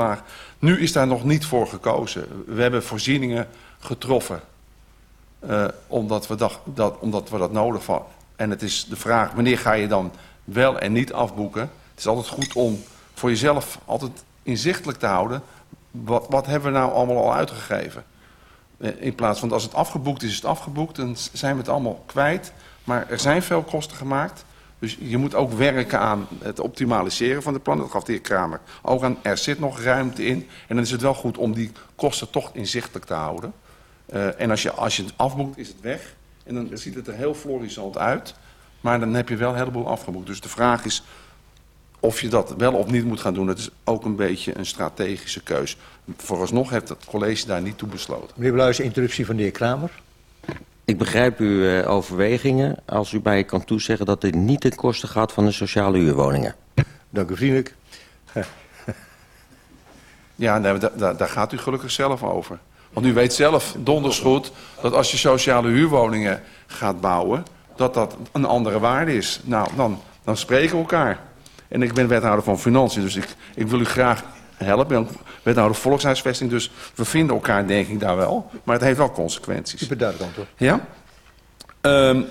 laag. Nu is daar nog niet voor gekozen. We hebben voorzieningen getroffen. Uh, omdat, we dacht, dat, omdat we dat nodig hadden. En het is de vraag, wanneer ga je dan wel en niet afboeken? Het is altijd goed om voor jezelf altijd inzichtelijk te houden. Wat, wat hebben we nou allemaal al uitgegeven? Eh, in plaats van als het afgeboekt is, is het afgeboekt. Dan zijn we het allemaal kwijt. Maar er zijn veel kosten gemaakt. Dus je moet ook werken aan het optimaliseren van de plannen. Dat gaf de heer Kramer ook aan. Er zit nog ruimte in. En dan is het wel goed om die kosten toch inzichtelijk te houden. Uh, en als je, als je het afboekt, is het weg. En dan ziet het er heel florissant uit. Maar dan heb je wel een heleboel afgeboekt. Dus de vraag is of je dat wel of niet moet gaan doen. Dat is ook een beetje een strategische keus. Vooralsnog heeft het college daar niet toe besloten. Meneer Bluis, interruptie van de heer Kramer. Ik begrijp uw uh, overwegingen als u mij kan toezeggen dat dit niet ten koste gaat van de sociale huurwoningen. Dank u vriendelijk. ja, daar, daar gaat u gelukkig zelf over. Want u weet zelf donders goed dat als je sociale huurwoningen gaat bouwen, dat dat een andere waarde is. Nou, dan, dan spreken we elkaar. En ik ben wethouder van Financiën, dus ik, ik wil u graag helpen. Ik ben wethouder volkshuisvesting, dus we vinden elkaar denk ik daar wel. Maar het heeft wel consequenties. Super duidelijk antwoord. Ja? Um,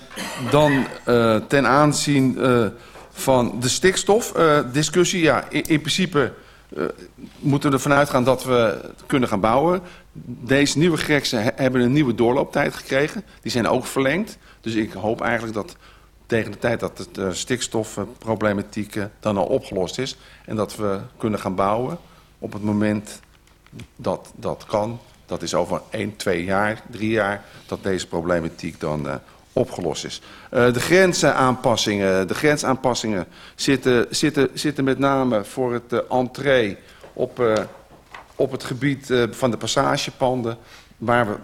dan uh, ten aanzien uh, van de stikstofdiscussie. Uh, ja, in, in principe moeten we ervan uitgaan dat we kunnen gaan bouwen. Deze nieuwe greksen hebben een nieuwe doorlooptijd gekregen. Die zijn ook verlengd. Dus ik hoop eigenlijk dat tegen de tijd dat de stikstofproblematiek dan al opgelost is... en dat we kunnen gaan bouwen op het moment dat dat kan... dat is over 1, 2 jaar, 3 jaar... dat deze problematiek dan uh, opgelost is. Uh, de grensaanpassingen, de grensaanpassingen zitten, zitten, zitten met name voor het uh, entree op, op het gebied van de passagepanden. Waar we,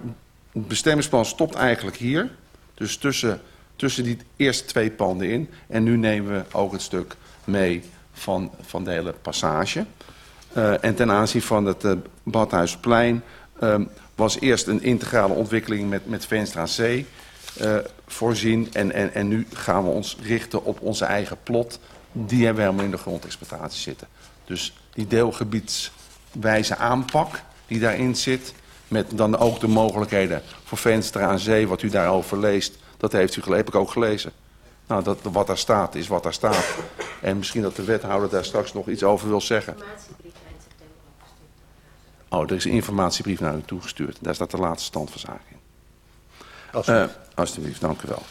het bestemmingsplan stopt eigenlijk hier. Dus tussen, tussen die eerste twee panden in. En nu nemen we ook het stuk mee van, van de hele passage. Uh, en ten aanzien van het uh, Badhuisplein uh, was eerst een integrale ontwikkeling met, met Venstra Zee uh, voorzien. En, en, en nu gaan we ons richten op onze eigen plot. Die hebben we helemaal in de grondexploitatie zitten. Dus die deelgebiedswijze aanpak die daarin zit... met dan ook de mogelijkheden voor Venstra aan zee, wat u daarover leest... dat heeft u heb ik ook gelezen. Nou, dat, wat daar staat, is wat daar staat. En misschien dat de wethouder daar straks nog iets over wil zeggen. Oh, er is een informatiebrief naar u toegestuurd. Daar staat de laatste stand van zaken in. Alsjeblieft. Uh, alsjeblieft, dank u wel.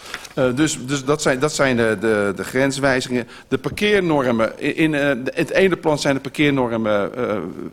Uh, dus dus dat, zijn, dat zijn de, de, de grenswijzigingen. De parkeernormen. In, in uh, het ene plan zijn de parkeernormen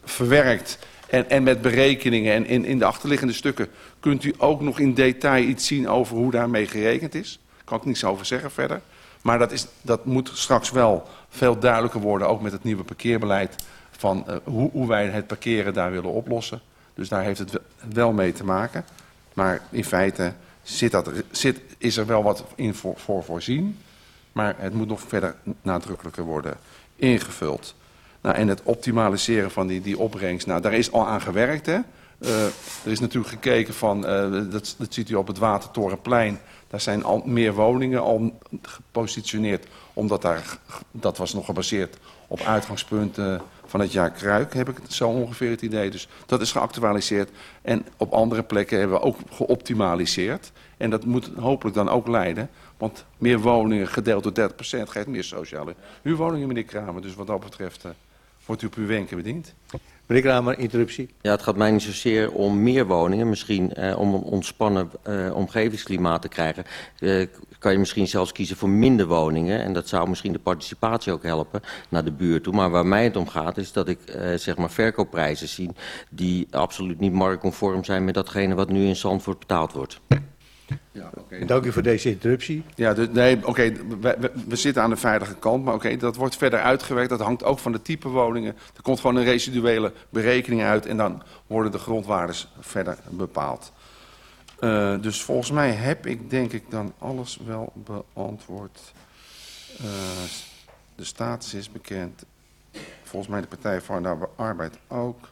verwerkt. En, en met berekeningen. En in, in de achterliggende stukken kunt u ook nog in detail iets zien over hoe daarmee gerekend is. Daar kan ik niets over zeggen verder. Maar dat, is, dat moet straks wel veel duidelijker worden. Ook met het nieuwe parkeerbeleid. Van hoe, hoe wij het parkeren daar willen oplossen. Dus daar heeft het wel mee te maken. Maar in feite zit dat, zit, is er wel wat in voor, voor voorzien. Maar het moet nog verder nadrukkelijker worden ingevuld. Nou, en het optimaliseren van die, die opbrengst, nou, daar is al aan gewerkt. Hè? Uh, er is natuurlijk gekeken van, uh, dat, dat ziet u op het Watertorenplein. Daar zijn al meer woningen al gepositioneerd. Omdat daar, dat was nog gebaseerd op uitgangspunten van het jaar Kruik, heb ik zo ongeveer het idee. Dus dat is geactualiseerd. En op andere plekken hebben we ook geoptimaliseerd. En dat moet hopelijk dan ook leiden. Want meer woningen gedeeld door 30% geeft meer sociale huurwoningen, meneer Kramer. Dus wat dat betreft uh, wordt u op uw wenken bediend. Meneer Kramer, interruptie. Ja, het gaat mij niet zozeer om meer woningen. Misschien eh, om een ontspannen uh, omgevingsklimaat te krijgen. Uh, kan je misschien zelfs kiezen voor minder woningen. En dat zou misschien de participatie ook helpen naar de buurt toe. Maar waar mij het om gaat is dat ik uh, zeg maar verkoopprijzen zie... die absoluut niet marktconform zijn met datgene wat nu in Zandvoort betaald wordt. Ja, okay. Dank u voor deze interruptie. Ja, nee, oké, okay, we, zitten aan de veilige kant, maar oké, okay, dat wordt verder uitgewerkt. Dat hangt ook van de type woningen. Er komt gewoon een residuele berekening uit en dan worden de grondwaardes verder bepaald. Uh, dus volgens mij heb ik denk ik dan alles wel beantwoord. Uh, de status is bekend. Volgens mij de Partij voor de Arbeid ook.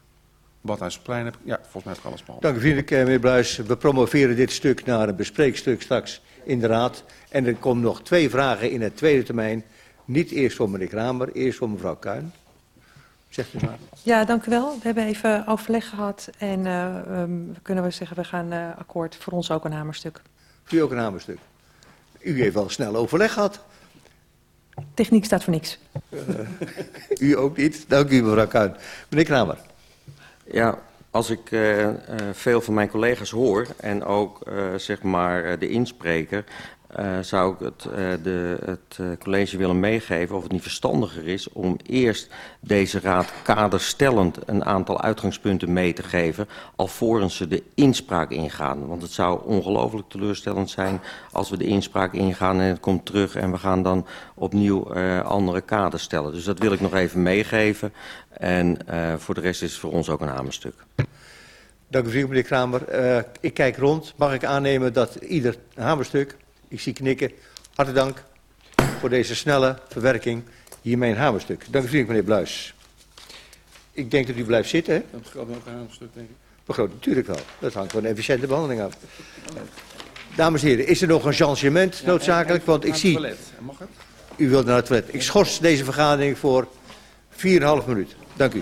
Badhuisplein heb ik... Ja, volgens mij heb ik alles behandeld. Dank u vriendelijk, meneer Bluis. We promoveren dit stuk naar een bespreekstuk straks in de Raad. En er komen nog twee vragen in het tweede termijn. Niet eerst voor meneer Kramer, eerst voor mevrouw Kuin. Zegt u maar. Ja, dank u wel. We hebben even overleg gehad en uh, um, kunnen we zeggen, we gaan uh, akkoord. Voor ons ook een hamerstuk. Voor u ook een hamerstuk. U heeft wel snel overleg gehad. Techniek staat voor niks. Uh, u ook niet. Dank u, mevrouw Kuin. Meneer Kramer. Ja, als ik uh, uh, veel van mijn collega's hoor en ook uh, zeg maar de inspreker, uh, zou ik het, uh, de, het uh, college willen meegeven of het niet verstandiger is om eerst deze raad kaderstellend een aantal uitgangspunten mee te geven, alvorens ze de inspraak ingaan. Want het zou ongelooflijk teleurstellend zijn als we de inspraak ingaan en het komt terug en we gaan dan opnieuw andere kaders stellen. Dus dat wil ik nog even meegeven en voor de rest is het voor ons ook een hamerstuk. Dank u, meneer Kramer. ik kijk rond. Mag ik aannemen dat ieder hamerstuk ik zie knikken. Hartelijk dank voor deze snelle verwerking. Hiermee een hamerstuk. Dank u vriendelijk, meneer Bluis. Ik denk dat u blijft zitten. Hè? Dat geldt ook een hamerstuk, denk ik. Begroot natuurlijk wel. Dat hangt van een efficiënte behandeling af. Dames en heren, is er nog een changement noodzakelijk? Want ik zie... Mag het? U wilt naar het toilet. Ik schors deze vergadering voor 4,5 minuten. Dank u.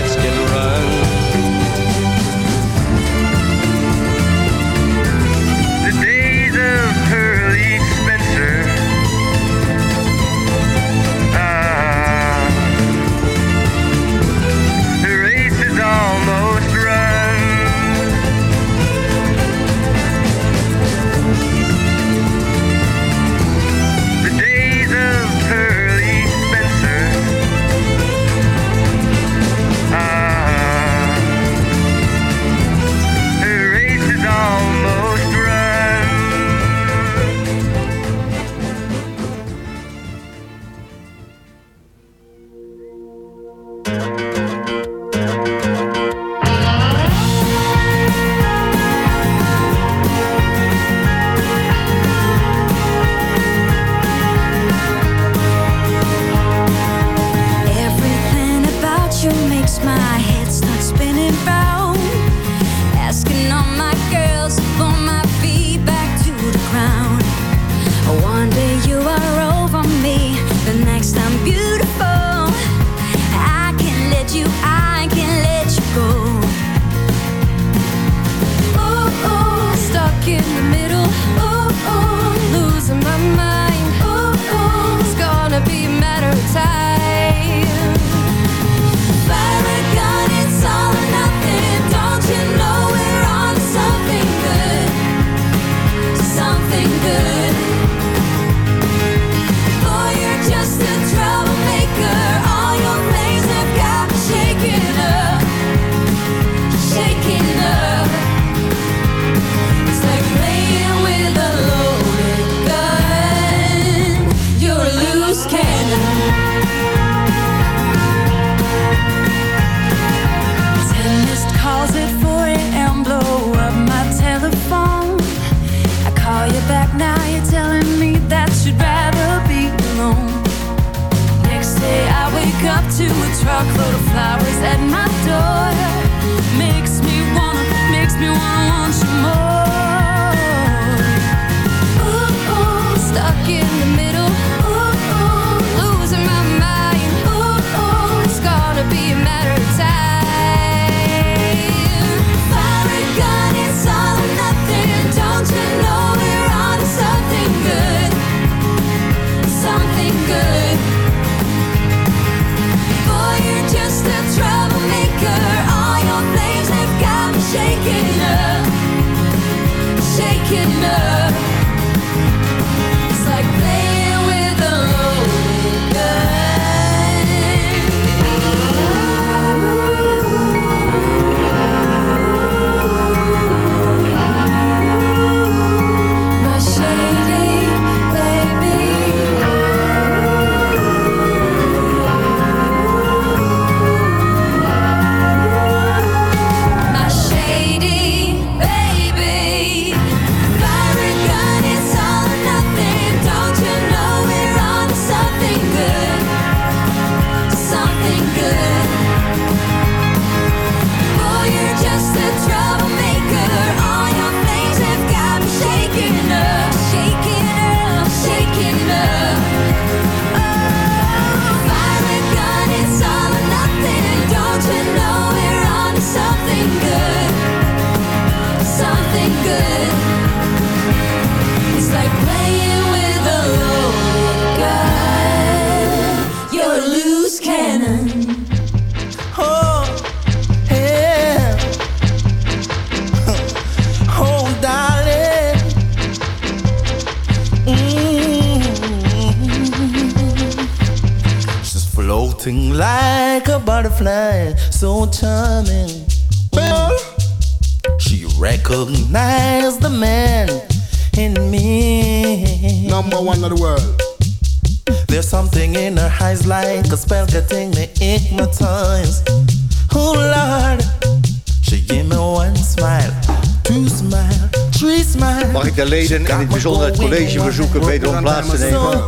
in het bijzonder het college verzoeken wederom plaats te nemen?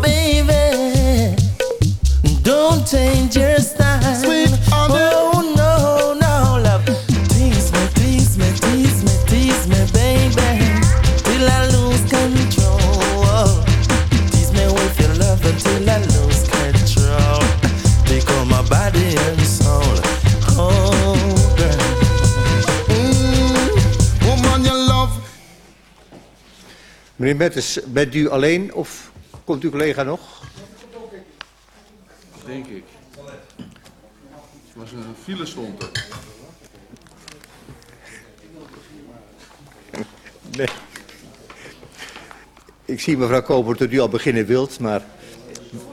Meneer Mettes, bent u alleen of komt uw collega nog? Denk ik. Er was een file stond er. Nee. Ik zie mevrouw Koper dat u al beginnen wilt, maar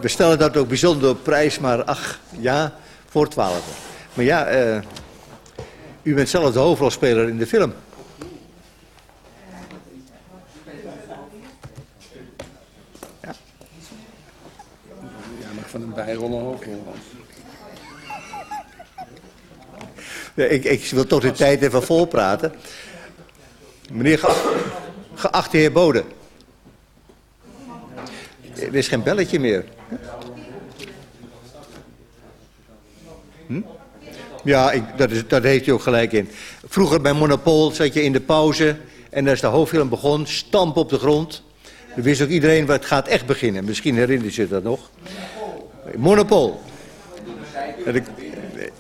we stellen dat ook bijzonder op prijs, maar ach, ja, voor twaalf. Maar ja, eh, u bent zelf de hoofdrolspeler in de film. Van een bijrol een hoofdrol. Ja, ik, ik wil toch de tijd even volpraten. Meneer ge- geachte heer Bode. Er is geen belletje meer. Hm? Ja, ik, dat, is, dat heeft u ook gelijk in. Vroeger bij Monopol zat je in de pauze en als de hoofdfilm begon, stamp op de grond. Dan wist ook iedereen, wat gaat echt beginnen. Misschien herinnert je dat nog. Monopol.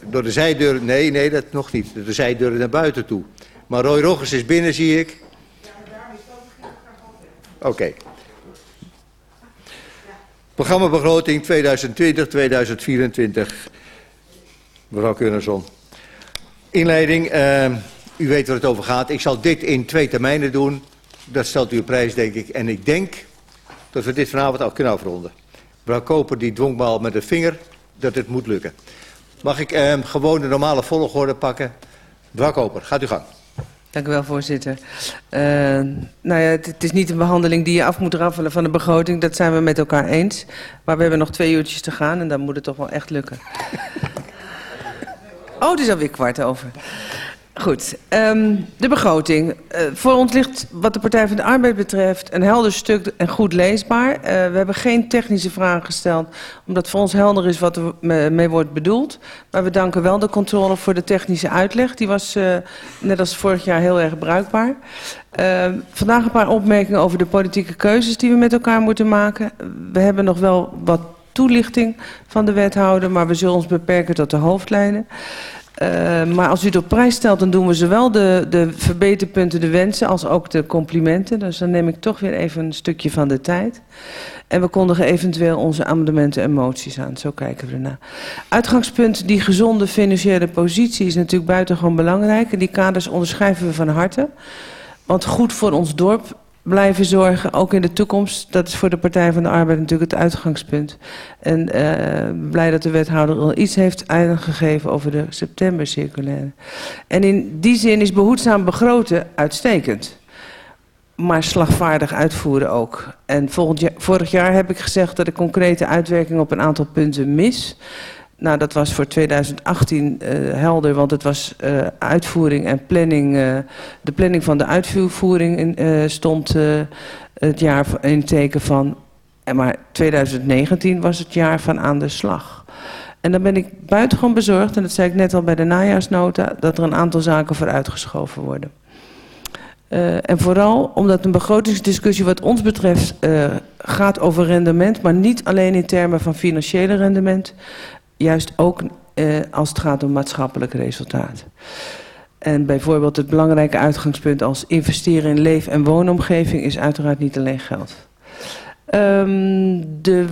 Door de zijdeur, nee, nee, dat nog niet. Door de zijdeuren naar buiten toe. Maar Roy Roggers is binnen, zie ik. Oké. Programma begroting 2020-2024. Mevrouw Keurnerson. Inleiding, eh, u weet waar het over gaat. Ik zal dit in twee termijnen doen. Dat stelt u op prijs, denk ik. En ik denk dat we dit vanavond al kunnen afronden. Mevrouw Koper die dwong me al met de vinger dat het moet lukken. Mag ik eh, gewoon de normale volgorde pakken? Mevrouw Koper, gaat u gang. Dank u wel, voorzitter. Uh, nou ja, het, het, is niet een behandeling die je af moet raffelen van de begroting. Dat zijn we met elkaar eens. Maar we hebben nog twee uurtjes te gaan en dan moet het toch wel echt lukken. oh, het is alweer kwart over. Goed, ehm, de begroting. Eh, voor ons ligt wat de Partij van de Arbeid betreft een helder stuk en goed leesbaar. Eh, we hebben geen technische vragen gesteld, omdat voor ons helder is wat er me- mee wordt bedoeld. Maar we danken wel de controle voor de technische uitleg. Die was eh, net als vorig jaar heel erg bruikbaar. Ehm, vandaag een paar opmerkingen over de politieke keuzes die we met elkaar moeten maken. We hebben nog wel wat toelichting van de wethouder, maar we zullen ons beperken tot de hoofdlijnen. Uh, maar als u het op prijs stelt, dan doen we zowel de, de verbeterpunten, de wensen, als ook de complimenten. Dus dan neem ik toch weer even een stukje van de tijd. En we kondigen eventueel onze amendementen en moties aan. Zo kijken we ernaar. Uitgangspunt, die gezonde financiële positie is natuurlijk buitengewoon belangrijk. En die kaders onderschrijven we van harte. Want goed voor ons dorp blijven zorgen, ook in de toekomst. Dat is voor de Partij van de Arbeid natuurlijk het uitgangspunt. En uh, blij dat de wethouder al iets heeft aangegeven over de septembercirculaire. En in die zin is behoedzaam begroten uitstekend. Maar slagvaardig uitvoeren ook. En vorig jaar heb ik gezegd dat ik concrete uitwerking op een aantal punten mis. Nou, dat was voor 2018 uh, helder, want het was uh, uitvoering en planning. Uh, de planning van de uitvoering in, stond het jaar in teken van. Maar 2019 was het jaar van aan de slag. En dan ben ik buitengewoon bezorgd, en dat zei ik net al bij de najaarsnota, dat er een aantal zaken vooruitgeschoven worden. En vooral omdat een begrotingsdiscussie wat ons betreft gaat over rendement, maar niet alleen in termen van financiële rendement, juist ook uh, als het gaat om maatschappelijk resultaat. En bijvoorbeeld het belangrijke uitgangspunt als investeren in leef- en woonomgeving is uiteraard niet alleen geld. Um, de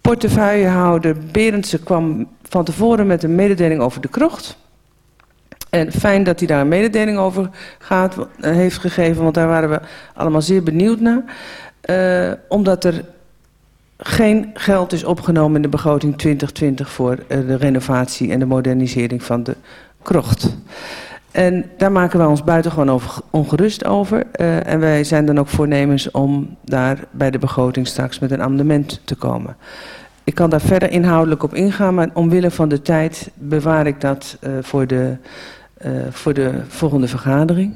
portefeuillehouder Berendsen kwam van tevoren met een mededeling over de krocht. En fijn dat hij daar een mededeling over gaat, heeft gegeven, want daar waren we allemaal zeer benieuwd naar. Uh, omdat er geen geld is opgenomen in de begroting 2020 voor uh, de renovatie en de modernisering van de krocht. En daar maken wij ons buitengewoon over, ongerust over. Uh, en wij zijn dan ook voornemens om daar bij de begroting straks met een amendement te komen. Ik kan daar verder inhoudelijk op ingaan, maar omwille van de tijd bewaar ik dat uh, voor, de, voor de volgende vergadering.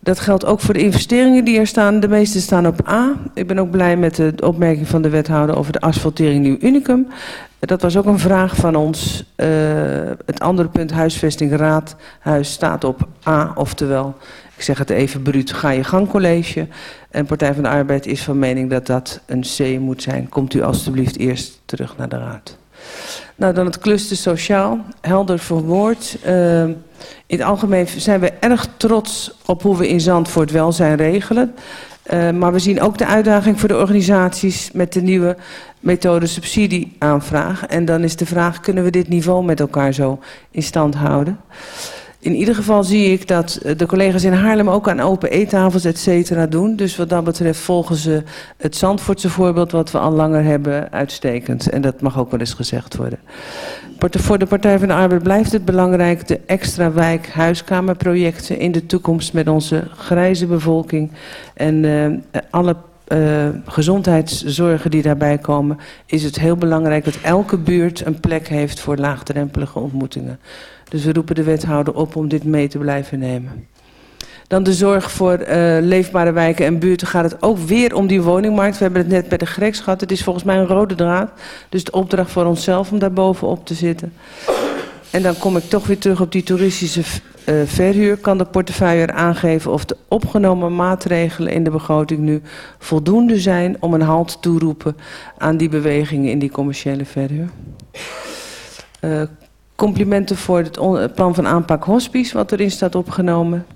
Dat geldt ook voor de investeringen die er staan. De meeste staan op A. Ik ben ook blij met de opmerking van de wethouder over de asfaltering Nieuw Unicum. Dat was ook een vraag van ons. Uh, het andere punt, huisvesting raadhuis, staat op A. Oftewel, ik zeg het even bruut, ga je gang college. En Partij van de Arbeid is van mening dat dat een C moet zijn. Komt u alstublieft eerst terug naar de raad. Nou, dan het cluster sociaal. Helder verwoord. Uh, in het algemeen zijn we erg trots op hoe we in Zandvoort welzijn regelen. Uh, maar we zien ook de uitdaging voor de organisaties met de nieuwe methode subsidieaanvraag. En dan is de vraag, kunnen we dit niveau met elkaar zo in stand houden? In ieder geval zie ik dat de collega's in Haarlem ook aan open eettafels et cetera doen. Dus wat dat betreft volgen ze het Zandvoortse voorbeeld wat we al langer hebben uitstekend. En dat mag ook wel eens gezegd worden. Voor de Partij van de Arbeid blijft het belangrijk de extra wijk huiskamerprojecten in de toekomst met onze grijze bevolking. En uh, alle uh, gezondheidszorgen die daarbij komen, is het heel belangrijk dat elke buurt een plek heeft voor laagdrempelige ontmoetingen. Dus we roepen de wethouder op om dit mee te blijven nemen. Dan de zorg voor uh, leefbare wijken en buurten gaat het ook weer om die woningmarkt. We hebben het net bij de Greks gehad. Het is volgens mij een rode draad. Dus de opdracht voor onszelf om daar bovenop te zitten. En dan kom ik toch weer terug op die toeristische uh, verhuur. Kan de portefeuille aangeven of de opgenomen maatregelen in de begroting nu voldoende zijn om een halt toeroepen aan die bewegingen in die commerciële verhuur? Uh, complimenten voor het plan van aanpak hospice wat erin staat opgenomen.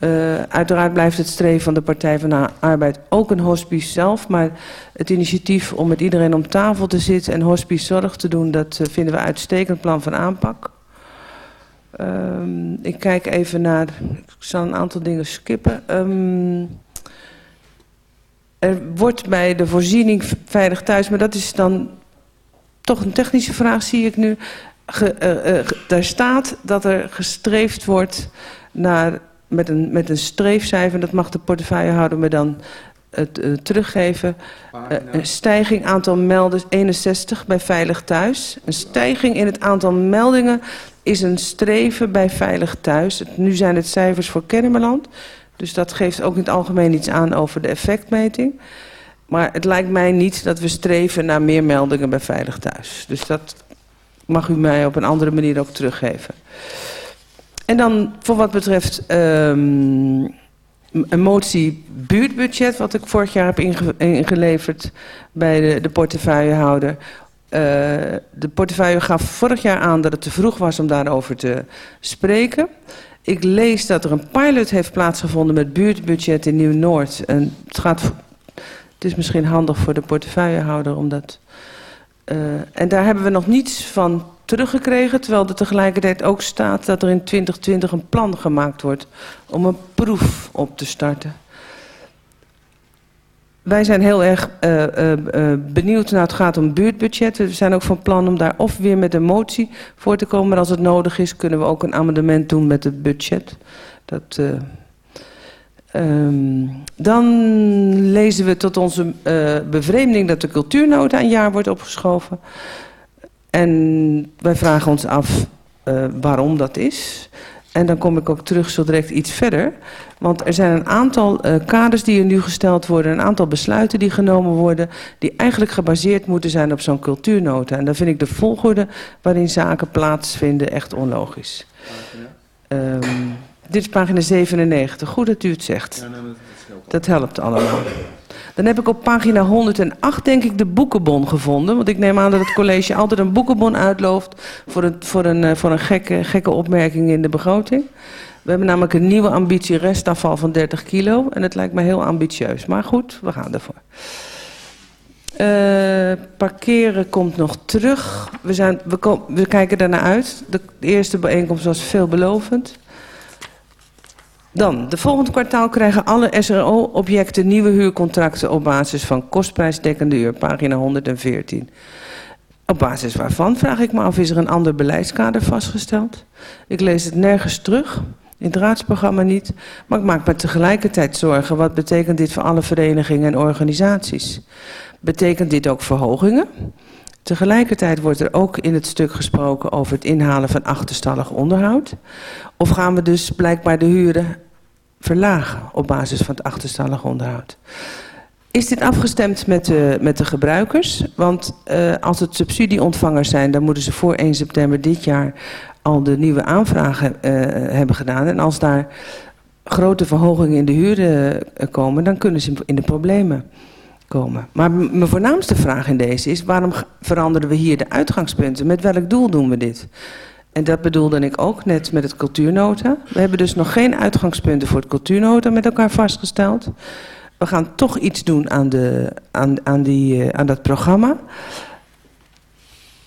Uh, uiteraard blijft het streven van de Partij van de Arbeid ook een hospice zelf. Maar het initiatief om met iedereen om tafel te zitten en hospice zorg te doen... dat uh, vinden we uitstekend plan van aanpak. Uh, ik kijk even naar... Ik zal een aantal dingen skippen. Um, er wordt bij de voorziening veilig thuis... maar dat is dan toch een technische vraag, zie ik nu... Uh, daar staat dat er gestreefd wordt naar, met, een, met een streefcijfer, dat mag de portefeuillehouder me dan het, uh, teruggeven. een stijging aantal melders 61 bij Veilig Thuis. Een stijging in het aantal meldingen is een streven bij Veilig Thuis. Het- Nu zijn het cijfers voor Kennemerland. Dus dat geeft ook in het algemeen iets aan over de effectmeting. Maar het lijkt mij niet dat we streven naar meer meldingen bij Veilig Thuis. Dus dat mag u mij op een andere manier ook teruggeven. En dan voor wat betreft ehm, een motie buurtbudget... wat ik vorig jaar heb inge- ingeleverd bij de, de portefeuillehouder... Eh, de portefeuille gaf vorig jaar aan dat het te vroeg was om daarover te spreken. Ik lees dat er een pilot heeft plaatsgevonden met buurtbudget in Nieuw-Noord. En het, gaat, het is misschien handig voor de portefeuillehouder om dat... eh, en daar hebben we nog niets van teruggekregen... terwijl er tegelijkertijd ook staat dat er in 2020 een plan gemaakt wordt... om een proef op te starten. Wij zijn heel erg eh, eh, eh, benieuwd naar het gaat om buurtbudget. We zijn ook van plan om daar of weer met een motie voor te komen. Maar als het nodig is, kunnen we ook een amendement doen met het budget. Dat, eh, ehm, dan lezen we tot onze bevreemding dat de cultuurnota een jaar wordt opgeschoven. En wij vragen ons af eh, waarom dat is. En dan kom ik ook terug zo direct iets verder. Want er zijn een aantal eh, kaders die er nu gesteld worden... een aantal besluiten die genomen worden... die eigenlijk gebaseerd moeten zijn op zo'n cultuurnota. En dan vind ik de volgorde waarin zaken plaatsvinden echt onlogisch. Ehm, dit is pagina 97. Goed dat u het zegt. Dat helpt allemaal. Dan heb ik op pagina 108 denk ik de boekenbon gevonden. Want ik neem aan dat het college altijd een boekenbon uitlooft... voor een, voor een, eh, voor een gekke, gekke opmerking in de begroting. We hebben namelijk een nieuwe ambitie restafval van 30 kilo. En het lijkt me heel ambitieus. Maar goed, we gaan ervoor. Eh, parkeren komt nog terug. We, zijn, we, we kijken daarnaar uit. De eerste bijeenkomst was veelbelovend. Dan, de volgende kwartaal krijgen alle SRO-objecten nieuwe huurcontracten op basis van kostprijsdekkende uur, pagina 114. Op basis waarvan, vraag ik me af, is er een ander beleidskader vastgesteld? Ik lees het nergens terug, in het raadsprogramma niet, maar ik maak me tegelijkertijd zorgen, wat betekent dit voor alle verenigingen en organisaties? Betekent dit ook verhogingen? Tegelijkertijd wordt er ook in het stuk gesproken over het inhalen van achterstallig onderhoud. Of gaan we dus blijkbaar de huren verlagen op basis van het achterstallig onderhoud? Is dit afgestemd met de, met de gebruikers? Want uh, als het subsidieontvangers zijn, dan moeten ze voor 1 september dit jaar al de nieuwe aanvragen uh, hebben gedaan. En als daar grote verhogingen in de huren uh, komen, dan kunnen ze in de problemen komen. Maar mijn voornaamste vraag in deze is, waarom veranderen we hier de uitgangspunten? Met welk doel doen we dit? En dat bedoelde ik ook net met het cultuurnota. We hebben dus nog geen uitgangspunten voor het cultuurnota met elkaar vastgesteld. We gaan toch iets doen aan, de, aan, aan, die, uh, aan dat programma.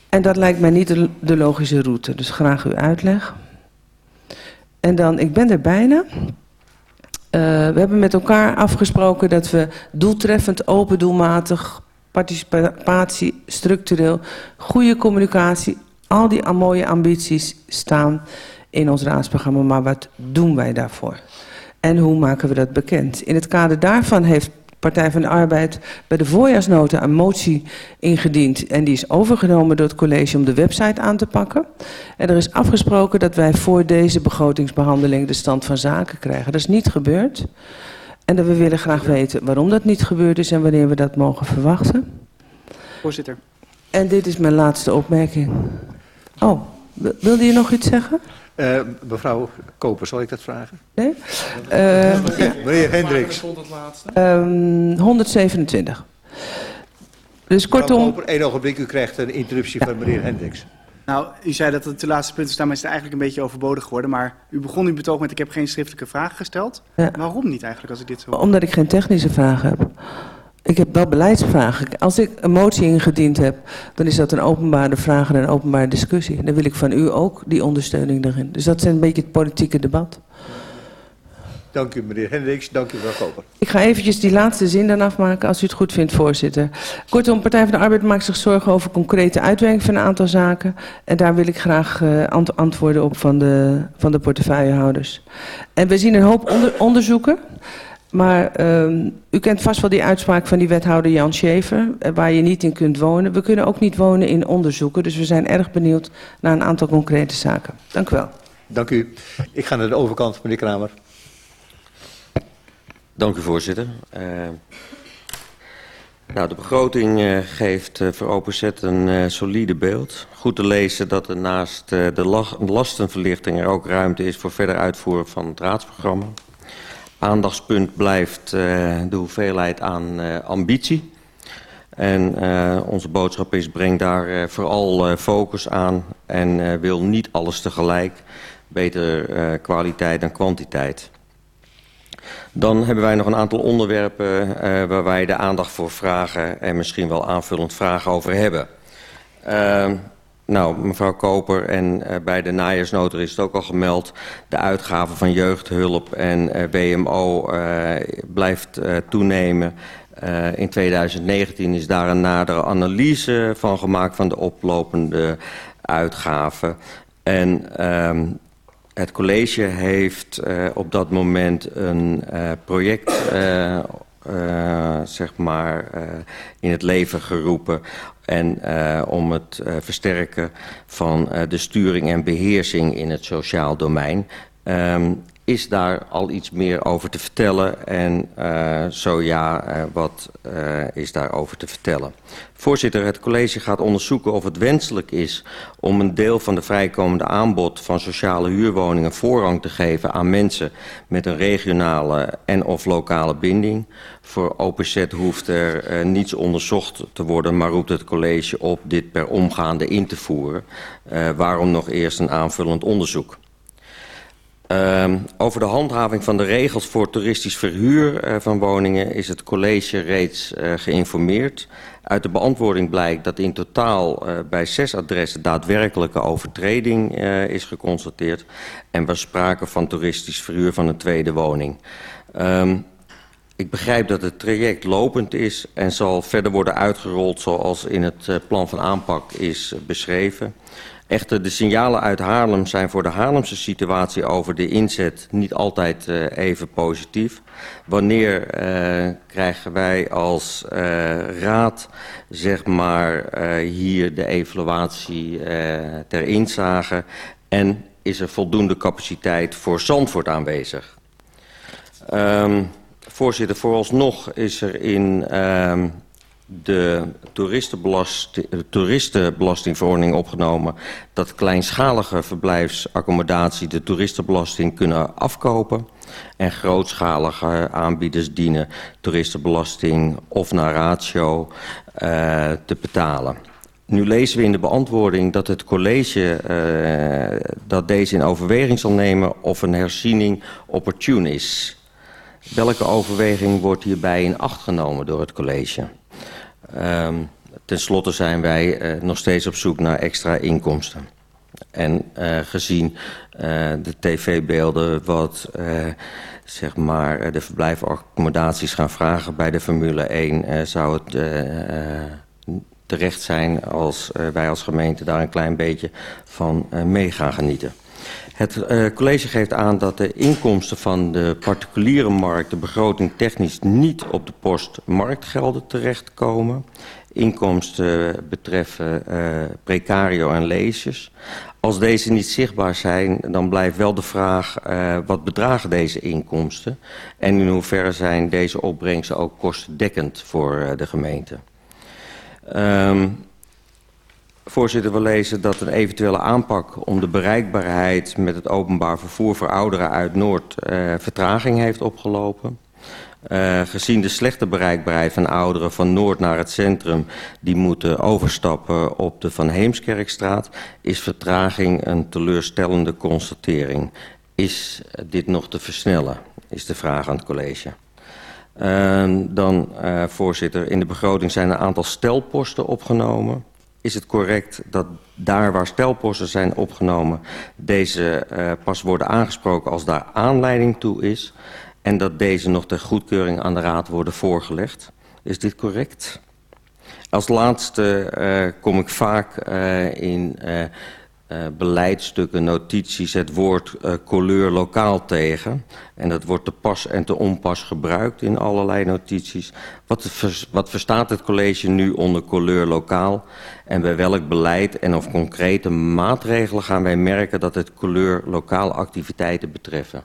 En dat lijkt mij niet de, logische route. Dus graag uw uitleg. En dan, ik ben er bijna. Uh, we hebben met elkaar afgesproken dat we doeltreffend, open doelmatig, participatie, structureel, goede communicatie, al die mooie ambities staan in ons raadsprogramma. Maar wat doen wij daarvoor? En hoe maken we dat bekend? In het kader daarvan heeft Partij van de Arbeid bij de voorjaarsnota een motie ingediend. En die is overgenomen door het college om de website aan te pakken. En er is afgesproken dat wij voor deze begrotingsbehandeling de stand van zaken krijgen. Dat is niet gebeurd. En dat we willen graag weten waarom dat niet gebeurd is en wanneer we dat mogen verwachten. Voorzitter. En dit is mijn laatste opmerking. Oh, wilde je nog iets zeggen? Uh, mevrouw Koper, zal ik dat vragen? Nee? Uh, ja. Meneer Hendricks. Um, 127. Dus kortom... Koper, één ogenblik, u krijgt een interruptie ja. van meneer Hendricks. Nou, u zei dat het de laatste punten staan, maar is het eigenlijk een beetje overbodig geworden. Maar u begon uw betoog met ik heb geen schriftelijke vragen gesteld. Ja. Waarom niet eigenlijk, als ik dit zo... Omdat ik geen technische vragen heb. Ik heb wel beleidsvragen. Als ik een motie ingediend heb, dan is dat een openbare vraag en een openbare discussie. En dan wil ik van u ook die ondersteuning daarin. Dus dat is een beetje het politieke debat. Dank u, meneer Hendricks. Dank u, mevrouw Koper. Ik ga eventjes die laatste zin dan afmaken, als u het goed vindt, voorzitter. Kortom, Partij van de Arbeid maakt zich zorgen over concrete uitwerking van een aantal zaken. En daar wil ik graag uh, ant antwoorden op van de, van de portefeuillehouders. En we zien een hoop onder onderzoeken. Maar ehm, u kent vast wel die uitspraak van die wethouder Jan Schever, eh, waar je niet in kunt wonen. We kunnen ook niet wonen in onderzoeken, dus we zijn erg benieuwd naar een aantal concrete zaken. Dank u wel. Dank u. Ik ga naar de overkant, meneer Kramer. Dank u, voorzitter. Uh, nou, de begroting uh, geeft uh, voor Openzet een uh, solide beeld. Goed te lezen dat er naast uh, de la lastenverlichting er ook ruimte is voor verder uitvoeren van het raadsprogramma. Aandachtspunt blijft uh, de hoeveelheid aan uh, ambitie. En uh, onze boodschap is, breng daar vooral focus aan en wil niet alles tegelijk. Beter kwaliteit dan kwantiteit. Dan hebben wij nog een aantal onderwerpen waar wij de aandacht voor vragen en misschien wel aanvullend vragen over hebben. Uh, nou, mevrouw Koper en uh, bij de najaarsnoter is het ook al gemeld. De uitgaven van jeugdhulp en uh, WMO uh, blijft toenemen. In 2019 is daar een nadere analyse van gemaakt van de oplopende uitgaven. En um, het college heeft op dat moment een project uh, zeg maar, uh, in het leven geroepen. En uh, om het versterken van de sturing en beheersing in het sociaal domein. Um, is daar al iets meer over te vertellen? En uh, zo ja, uh, wat uh, is daarover te vertellen? Voorzitter, het college gaat onderzoeken of het wenselijk is om een deel van de vrijkomende aanbod van sociale huurwoningen voorrang te geven aan mensen met een regionale en of lokale binding. Voor OPZ hoeft er niets onderzocht te worden, maar roept het college op dit per omgaande in te voeren. Waarom nog eerst een aanvullend onderzoek? Uh, over de handhaving van de regels voor toeristisch verhuur uh, van woningen is het college reeds uh, geïnformeerd. Uit de beantwoording blijkt dat in totaal uh, bij zes adressen daadwerkelijke overtreding is geconstateerd. En was sprake van toeristisch verhuur van een tweede woning. Um, ik begrijp dat het traject lopend is en zal verder worden uitgerold zoals in het plan van aanpak is beschreven. Echter, de signalen uit Haarlem zijn voor de Haarlemse situatie over de inzet niet altijd uh, even positief. Wanneer uh, krijgen wij als uh, raad zeg maar, hier de evaluatie ter inzage en is er voldoende capaciteit voor Zandvoort aanwezig? Um, voorzitter, vooralsnog is er in... Um, de toeristenbelastingverordening opgenomen dat kleinschalige verblijfsaccommodatie de toeristenbelasting kunnen afkopen en grootschalige aanbieders dienen toeristenbelasting of naar ratio uh, te betalen. Nu lezen we in de beantwoording dat het college uh, dat deze in overweging zal nemen of een herziening opportun is. Welke overweging wordt hierbij in acht genomen door het college? Um, ten slotte zijn wij uh, nog steeds op zoek naar extra inkomsten. En uh, gezien uh, de tv-beelden wat zeg maar, de verblijfaccommodaties gaan vragen bij de Formule 1... zou het terecht zijn als wij als gemeente daar een klein beetje van mee gaan genieten. Het uh, college geeft aan dat de inkomsten van de particuliere markt, de begroting technisch, niet op de post marktgelden terechtkomen. Inkomsten betreffen uh, precario en leesjes. Als deze niet zichtbaar zijn, dan blijft wel de vraag uh, wat bedragen deze inkomsten en in hoeverre zijn deze opbrengsten ook kostendekkend voor uh, de gemeente. Um, Voorzitter, we lezen dat een eventuele aanpak om de bereikbaarheid met het openbaar vervoer voor ouderen uit Noord uh, vertraging heeft opgelopen. Uh, gezien de slechte bereikbaarheid van ouderen van Noord naar het centrum die moeten overstappen op de Van Heemskerkstraat, is vertraging een teleurstellende constatering. Is dit nog te versnellen, is de vraag aan het college. Uh, dan, uh, voorzitter, in de begroting zijn een aantal stelposten opgenomen is het correct dat daar waar stelposten zijn opgenomen... deze uh, pas worden aangesproken als daar aanleiding toe is... en dat deze nog ter goedkeuring aan de Raad worden voorgelegd. Is dit correct? Als laatste uh, kom ik vaak uh, in uh, eh, beleidsstukken, notities het woord eh, couleur lokaal tegen. En dat wordt te pas en te onpas gebruikt in allerlei notities. Wat, wat verstaat het college nu onder couleur lokaal? En bij welk beleid en of concrete maatregelen gaan wij merken dat het couleur lokaal activiteiten betreffen?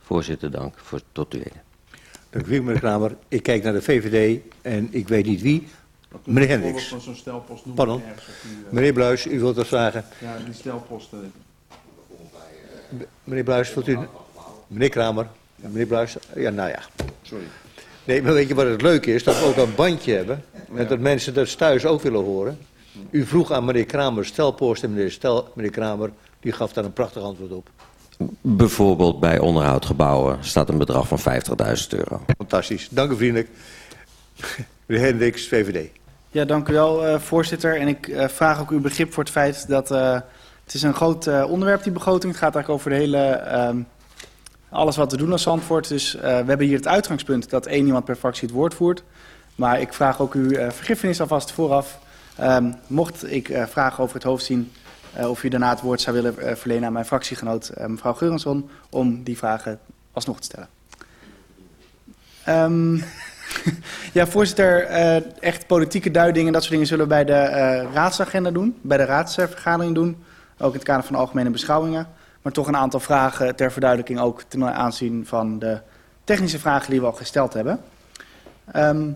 Voorzitter, dank voor tot u. Dank u meneer Kramer. Ik kijk naar de VVD en ik weet niet wie. Meneer Hendricks. van zo'n stelpost noemen Pardon? ergens op die, eh, Meneer Bluis, u wilt wat vragen. Ja, die stelposten. Meneer Bluis, wilt u... Meneer Kramer. Meneer Bluis. Ja, nou ja. Sorry. Nee, maar weet je wat het leuke is? Dat we ook een bandje hebben. En dat mensen dat thuis ook willen horen. U vroeg aan meneer Kramer stelpost en meneer, Stel, meneer Kramer die gaf daar een prachtig antwoord op. Bijvoorbeeld bij onderhoudgebouwen staat een bedrag van 50.000 euro. Fantastisch. Dank u vriendelijk. Meneer Hendricks, VVD. Ja, dank u wel, eh, voorzitter. En ik eh, vraag ook uw begrip voor het feit dat eh, het is een groot onderwerp, die begroting. Het gaat eigenlijk over de hele, ehm, alles wat we doen als Zandvoort. Dus we hebben hier het uitgangspunt dat één iemand per fractie het woord voert. Maar ik vraag ook uw vergiffenis alvast vooraf. Ehm, mocht ik vragen over het hoofd zien of u daarna het woord zou willen verlenen aan mijn fractiegenoot mevrouw Geurenson... om die vragen alsnog te stellen. Ehm, ja, voorzitter, eh, echt politieke duidingen en dat soort dingen zullen we bij de eh, raadsagenda doen, bij de raadsvergadering doen, ook in het kader van de algemene beschouwingen. Maar toch een aantal vragen ter verduidelijking ook ten aanzien van de technische vragen die we al gesteld hebben. Ehm,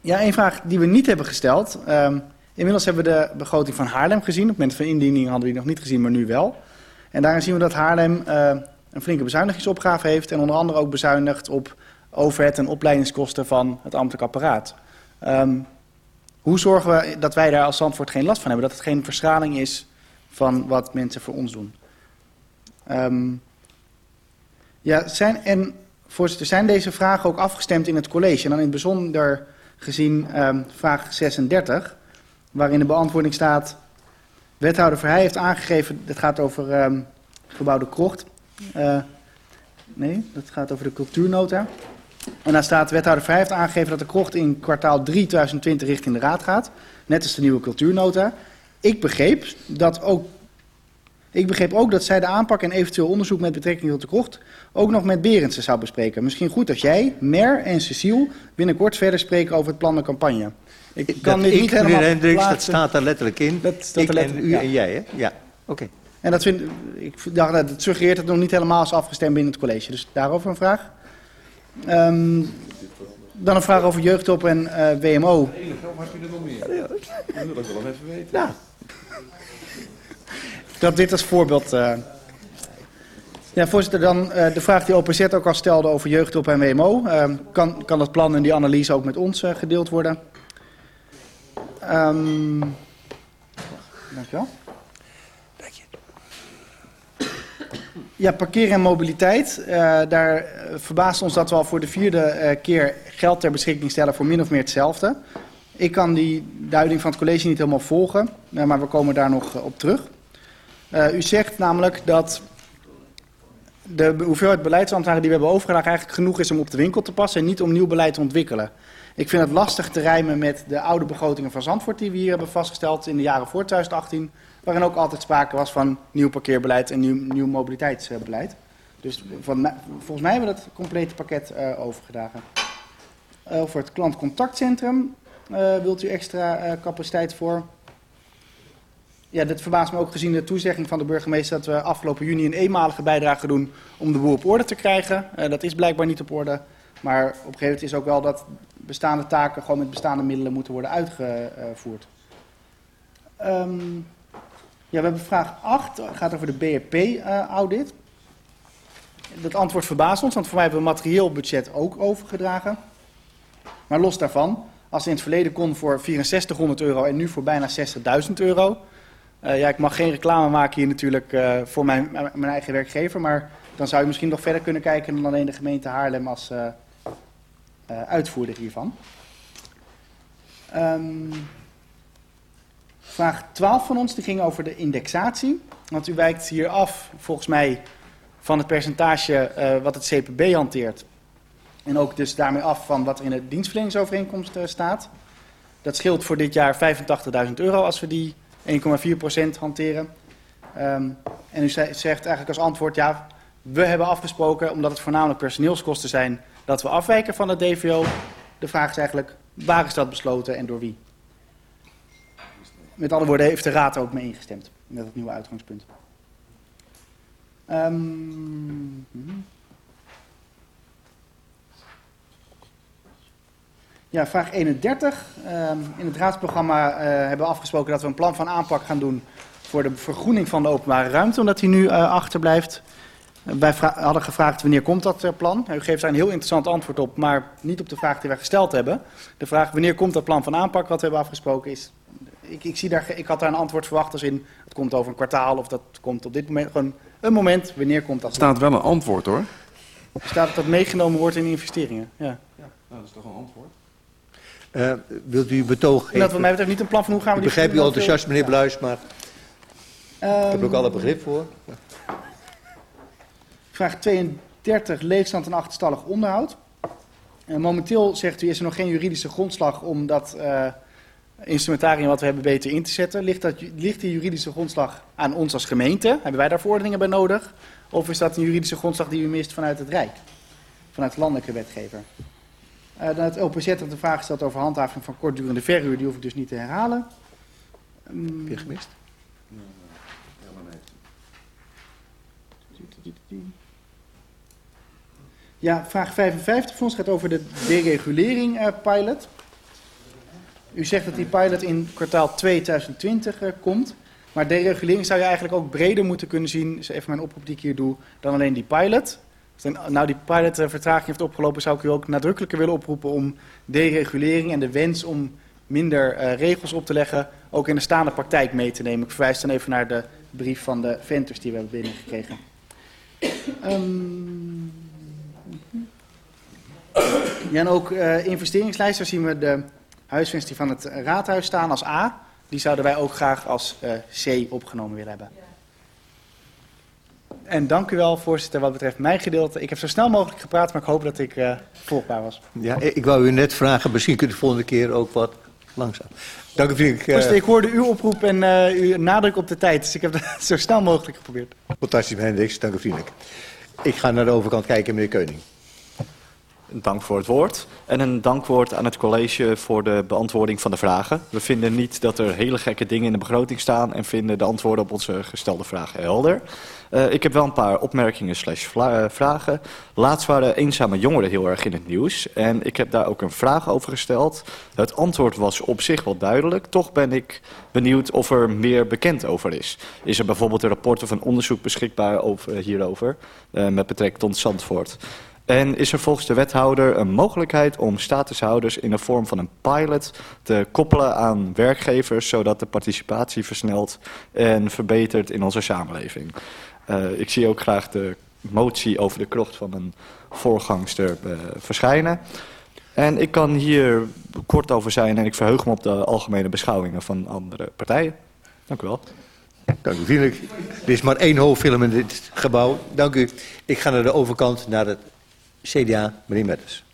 ja, één vraag die we niet hebben gesteld. Ehm, inmiddels hebben we de begroting van Haarlem gezien. Op het moment van indiening hadden we die nog niet gezien, maar nu wel. En daarin zien we dat Haarlem eh, een flinke bezuinigingsopgave heeft en onder andere ook bezuinigt op overheid en opleidingskosten van het ambtelijk apparaat. Ehm, hoe zorgen we dat wij daar als Zandvoort geen last van hebben? Dat het geen verschraling is van wat mensen voor ons doen. Ehm, ja, zijn, en voorzitter, zijn deze vragen ook afgestemd in het college? En dan in het bijzonder gezien ehm, vraag 36, waarin de beantwoording staat... Wethouder Verheij heeft aangegeven, het gaat over ehm gebouw De Krocht... Eh, nee, dat gaat over de cultuurnota. En daar staat, wethouder Verheij heeft aangegeven dat de krocht in kwartaal 3 2020 richting de raad gaat. Net als de nieuwe cultuurnota. Ik begreep dat ook... Ik begreep ook dat zij de aanpak en eventueel onderzoek met betrekking tot de krocht ook nog met Berendsen zou bespreken. Misschien goed dat jij, Mer en Cecile binnenkort verder spreken over het plan de campagne. Ik kan dat dit ik, niet meneer helemaal Hendricks, dat staat daar letterlijk in. Dat staat ik letterlijk- en u ja. en jij, hè? Ja, oké. En dat vind, ik dat suggereert dat het nog niet helemaal is afgestemd binnen het college. Dus daarover een vraag. Ehm, dan een vraag over jeugdhulp en eh, WMO. Heb je er nog meer? Dat wil ik wel even weten. Dat dit als voorbeeld. eh. Ja, voorzitter, dan eh, de vraag die OPZ ook al stelde over jeugdhulp en WMO. Ehm, kan, kan dat plan en die analyse ook met ons gedeeld worden? Ehm dankjewel. Ja, parkeren en mobiliteit. Eh, daar eh, verbaast ons dat we al voor de vierde eh, keer geld ter beschikking stellen voor min of meer hetzelfde. Ik kan die duiding van het college niet helemaal volgen, maar we komen daar nog op terug. U zegt namelijk dat de hoeveelheid beleidsambtenaren die we hebben overgedragen eigenlijk genoeg is om op de winkel te passen en niet om nieuw beleid te ontwikkelen. Ik vind het lastig te rijmen met de oude begrotingen van Zandvoort die we hier hebben vastgesteld in de jaren voor 2018, waarin ook altijd sprake was van nieuw parkeerbeleid en nieuw, nieuw mobiliteitsbeleid. Dus van, volgens mij hebben we dat complete pakket eh, overgedragen. Over het klantcontactcentrum eh, wilt u extra eh, capaciteit voor. Ja, dit verbaast me ook gezien de toezegging van de burgemeester dat we afgelopen juni een eenmalige bijdrage doen om de boel op orde te krijgen. Eh, dat is blijkbaar niet op orde. Maar op een gegeven moment is ook wel dat bestaande taken gewoon met bestaande middelen moeten worden uitgevoerd. Ehm, ja, we hebben vraag 8, het gaat over de BRP-audit. dat antwoord verbaast ons, want voor mij hebben we materieel budget ook overgedragen. Maar los daarvan, als het in het verleden kon voor 6400 euro en nu voor bijna 60.000 euro. Eh, ja, ik mag geen reclame maken hier natuurlijk eh, voor mijn, mijn eigen werkgever, maar dan zou je misschien nog verder kunnen kijken dan alleen de gemeente Haarlem als eh, eh, uitvoerder hiervan. Ehm, vraag 12 van ons die ging over de indexatie. Want u wijkt hier af, volgens mij, van het percentage eh, wat het CPB hanteert. En ook dus daarmee af van wat er in de dienstverleningsovereenkomst eh, staat. Dat scheelt voor dit jaar 85.000 euro als we die 1,4% hanteren. Ehm, en u zegt eigenlijk als antwoord, ja, we hebben afgesproken, omdat het voornamelijk personeelskosten zijn, dat we afwijken van het DVO. De vraag is eigenlijk, waar is dat besloten en door wie? Met andere woorden, heeft de Raad ook mee ingestemd met het nieuwe uitgangspunt? Ehm. Ja, vraag 31. Ehm, in het raadsprogramma eh, hebben we afgesproken dat we een plan van aanpak gaan doen voor de vergroening van de openbare ruimte, omdat die nu eh, achterblijft. Eh, Wij hadden gevraagd wanneer komt dat plan. U geeft daar een heel interessant antwoord op, maar niet op de vraag die wij gesteld hebben. De vraag wanneer komt dat plan van aanpak wat we hebben afgesproken is... Ik, ik, zie daar, ik had daar een antwoord verwacht als in het komt over een kwartaal of dat komt op dit moment. Gewoon een moment, wanneer komt dat Er staat wel een antwoord hoor. Staat dat dat meegenomen wordt in investeringen? Ja. Nou, dat is toch een antwoord? Eh, wilt u uw betoog En geven? dat wat mij betreft niet een plan van hoe gaan we Ik die begrijp uw enthousiasme, meneer Bluis, maar Ehm, ik heb er ook alle begrip voor. Vraag 32, leegstand en achterstallig onderhoud. Eh, momenteel zegt u is er nog geen juridische grondslag om dat eh, instrumentarium wat we hebben beter in te zetten. Ligt, dat, ligt die juridische grondslag aan ons als gemeente? Hebben wij daar verordeningen bij nodig? Of is dat een juridische grondslag die u mist vanuit het Rijk? Vanuit de landelijke wetgever? Eh, dan het OPZ dat de vraag stelt over handhaving van kortdurende verhuur, die hoef ik dus niet te herhalen. Mm, Heb je gemist? Ja, vraag 55 van ons gaat over de deregulering eh, pilot. U zegt dat die pilot in kwartaal 2020 eh, komt. Maar deregulering zou je eigenlijk ook breder moeten kunnen zien, is even mijn oproep die ik hier doe, dan alleen die pilot. Dan- nou die pilot eh, heeft opgelopen, zou ik u ook nadrukkelijker willen oproepen om deregulering en de wens om minder eh, regels op te leggen, ook in de staande praktijk mee te nemen. Ik verwijs dan even naar de brief van de venters die we hebben binnengekregen. Ehm, ja, en ook investeringslijst, daar zien we de huisvesting van het raadhuis staan als A. Die zouden wij ook graag als eh, C opgenomen willen hebben. En dank u wel, voorzitter, wat betreft mijn gedeelte. Ik heb zo snel mogelijk gepraat, maar ik hoop dat ik eh, volgbaar was. Ja, ik wou u net vragen, misschien kunt u de volgende keer ook wat langzaam. Dank u vriendelijk. eh, Voorzitter, ik hoorde uw oproep en eh, uw nadruk op de tijd, dus ik heb dat zo snel mogelijk geprobeerd. Fantastisch, meneer. Dank u vriendelijk. Ik ga naar de overkant kijken, meneer Keuning. Dank voor het woord. En een dankwoord aan het college voor de beantwoording van de vragen. We vinden niet dat er hele gekke dingen in de begroting staan en vinden de antwoorden op onze gestelde vragen helder. Eh, ik heb wel een paar opmerkingen slash eh, vragen. Laatst waren eenzame jongeren heel erg in het nieuws. En ik heb daar ook een vraag over gesteld. Het antwoord was op zich wel duidelijk. Toch ben ik benieuwd of er meer bekend over is. Is er bijvoorbeeld een rapport of een onderzoek beschikbaar over, hierover? eh, met betrekking tot Zandvoort. En is er volgens de wethouder een mogelijkheid om statushouders in de vorm van een pilot te koppelen aan werkgevers, zodat de participatie versnelt en verbetert in onze samenleving? Eh, ik zie ook graag de motie over de krocht van een voorgangster eh, verschijnen. En ik kan hier kort over zijn en ik verheug me op de algemene beschouwingen van andere partijen. Dank u wel. Dank u vriendelijk. Er is maar één hoofdfilm in dit gebouw. Dank u. Ik ga naar de overkant, naar het CDA, meneer Metters.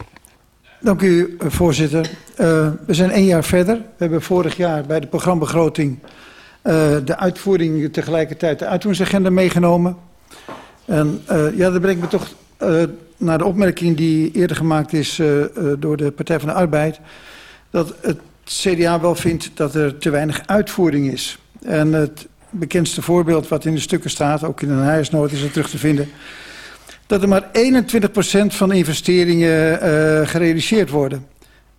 Dank u, eh, voorzitter. Uh, we zijn één jaar verder. We hebben vorig jaar bij de programbegroting uh, de uitvoering tegelijkertijd de uitvoeringsagenda meegenomen. En ja, dat brengt me toch naar de opmerking die eerder gemaakt is door de Partij van de Arbeid. Dat het CDA wel vindt dat er te weinig uitvoering is. En het bekendste voorbeeld wat in de stukken staat, ook in een huisnoot is er terug te vinden dat er maar 21% van investeringen uh, gerealiseerd worden.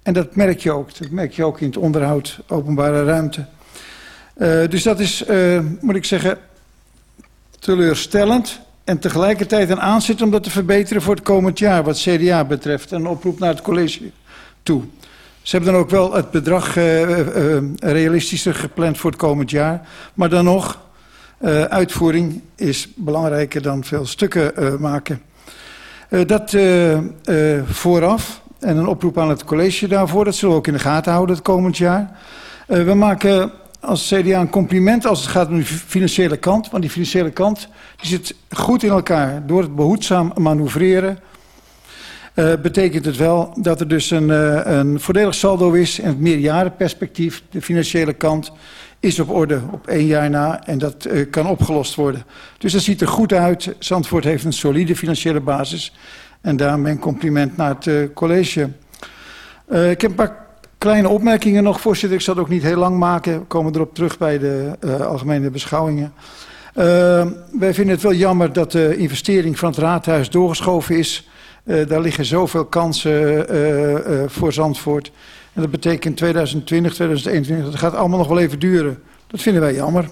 En dat merk je ook. Dat merk je ook in het onderhoud openbare ruimte. Uh, dus dat is, uh, moet ik zeggen, teleurstellend. En tegelijkertijd een aanzet om dat te verbeteren voor het komend jaar, wat CDA betreft. En een oproep naar het college toe. Ze hebben dan ook wel het bedrag realistischer gepland voor het komend jaar. Maar dan nog, Uh, uitvoering is belangrijker dan veel stukken uh, maken. Uh, dat vooraf en een oproep aan het college daarvoor. Dat zullen we ook in de gaten houden het komend jaar. we maken als CDA een compliment als het gaat om de financiële kant. Want die financiële kant die zit goed in elkaar. Door het behoedzaam manoeuvreren betekent het wel dat er dus een, een voordelig saldo is. En het meerjarenperspectief, de financiële kant, is op orde op één jaar na en dat eh, kan opgelost worden. Dus dat ziet er goed uit. Zandvoort heeft een solide financiële basis. En daarmee een compliment naar het eh, college. Eh, ik heb een paar kleine opmerkingen nog, voorzitter. Ik zal het ook niet heel lang maken. We komen erop terug bij de algemene beschouwingen. Wij vinden het wel jammer dat de investering van het raadhuis doorgeschoven is. Daar liggen zoveel kansen voor Zandvoort. Dat betekent 2020, 2021, dat gaat allemaal nog wel even duren. Dat vinden wij jammer.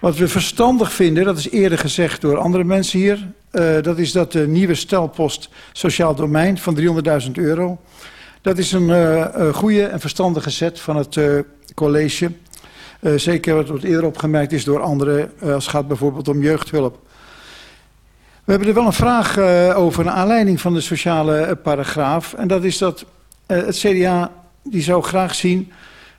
Wat we verstandig vinden, dat is eerder gezegd door andere mensen hier... Uh, dat is dat de nieuwe stelpost sociaal domein van 300.000 euro... dat is een uh, goede en verstandige zet van het uh, college... Zeker wat wordt eerder opgemerkt is door anderen, als het gaat bijvoorbeeld om jeugdhulp. We hebben er wel een vraag over, naar aanleiding van de sociale paragraaf. En dat is dat het CDA, die zou graag zien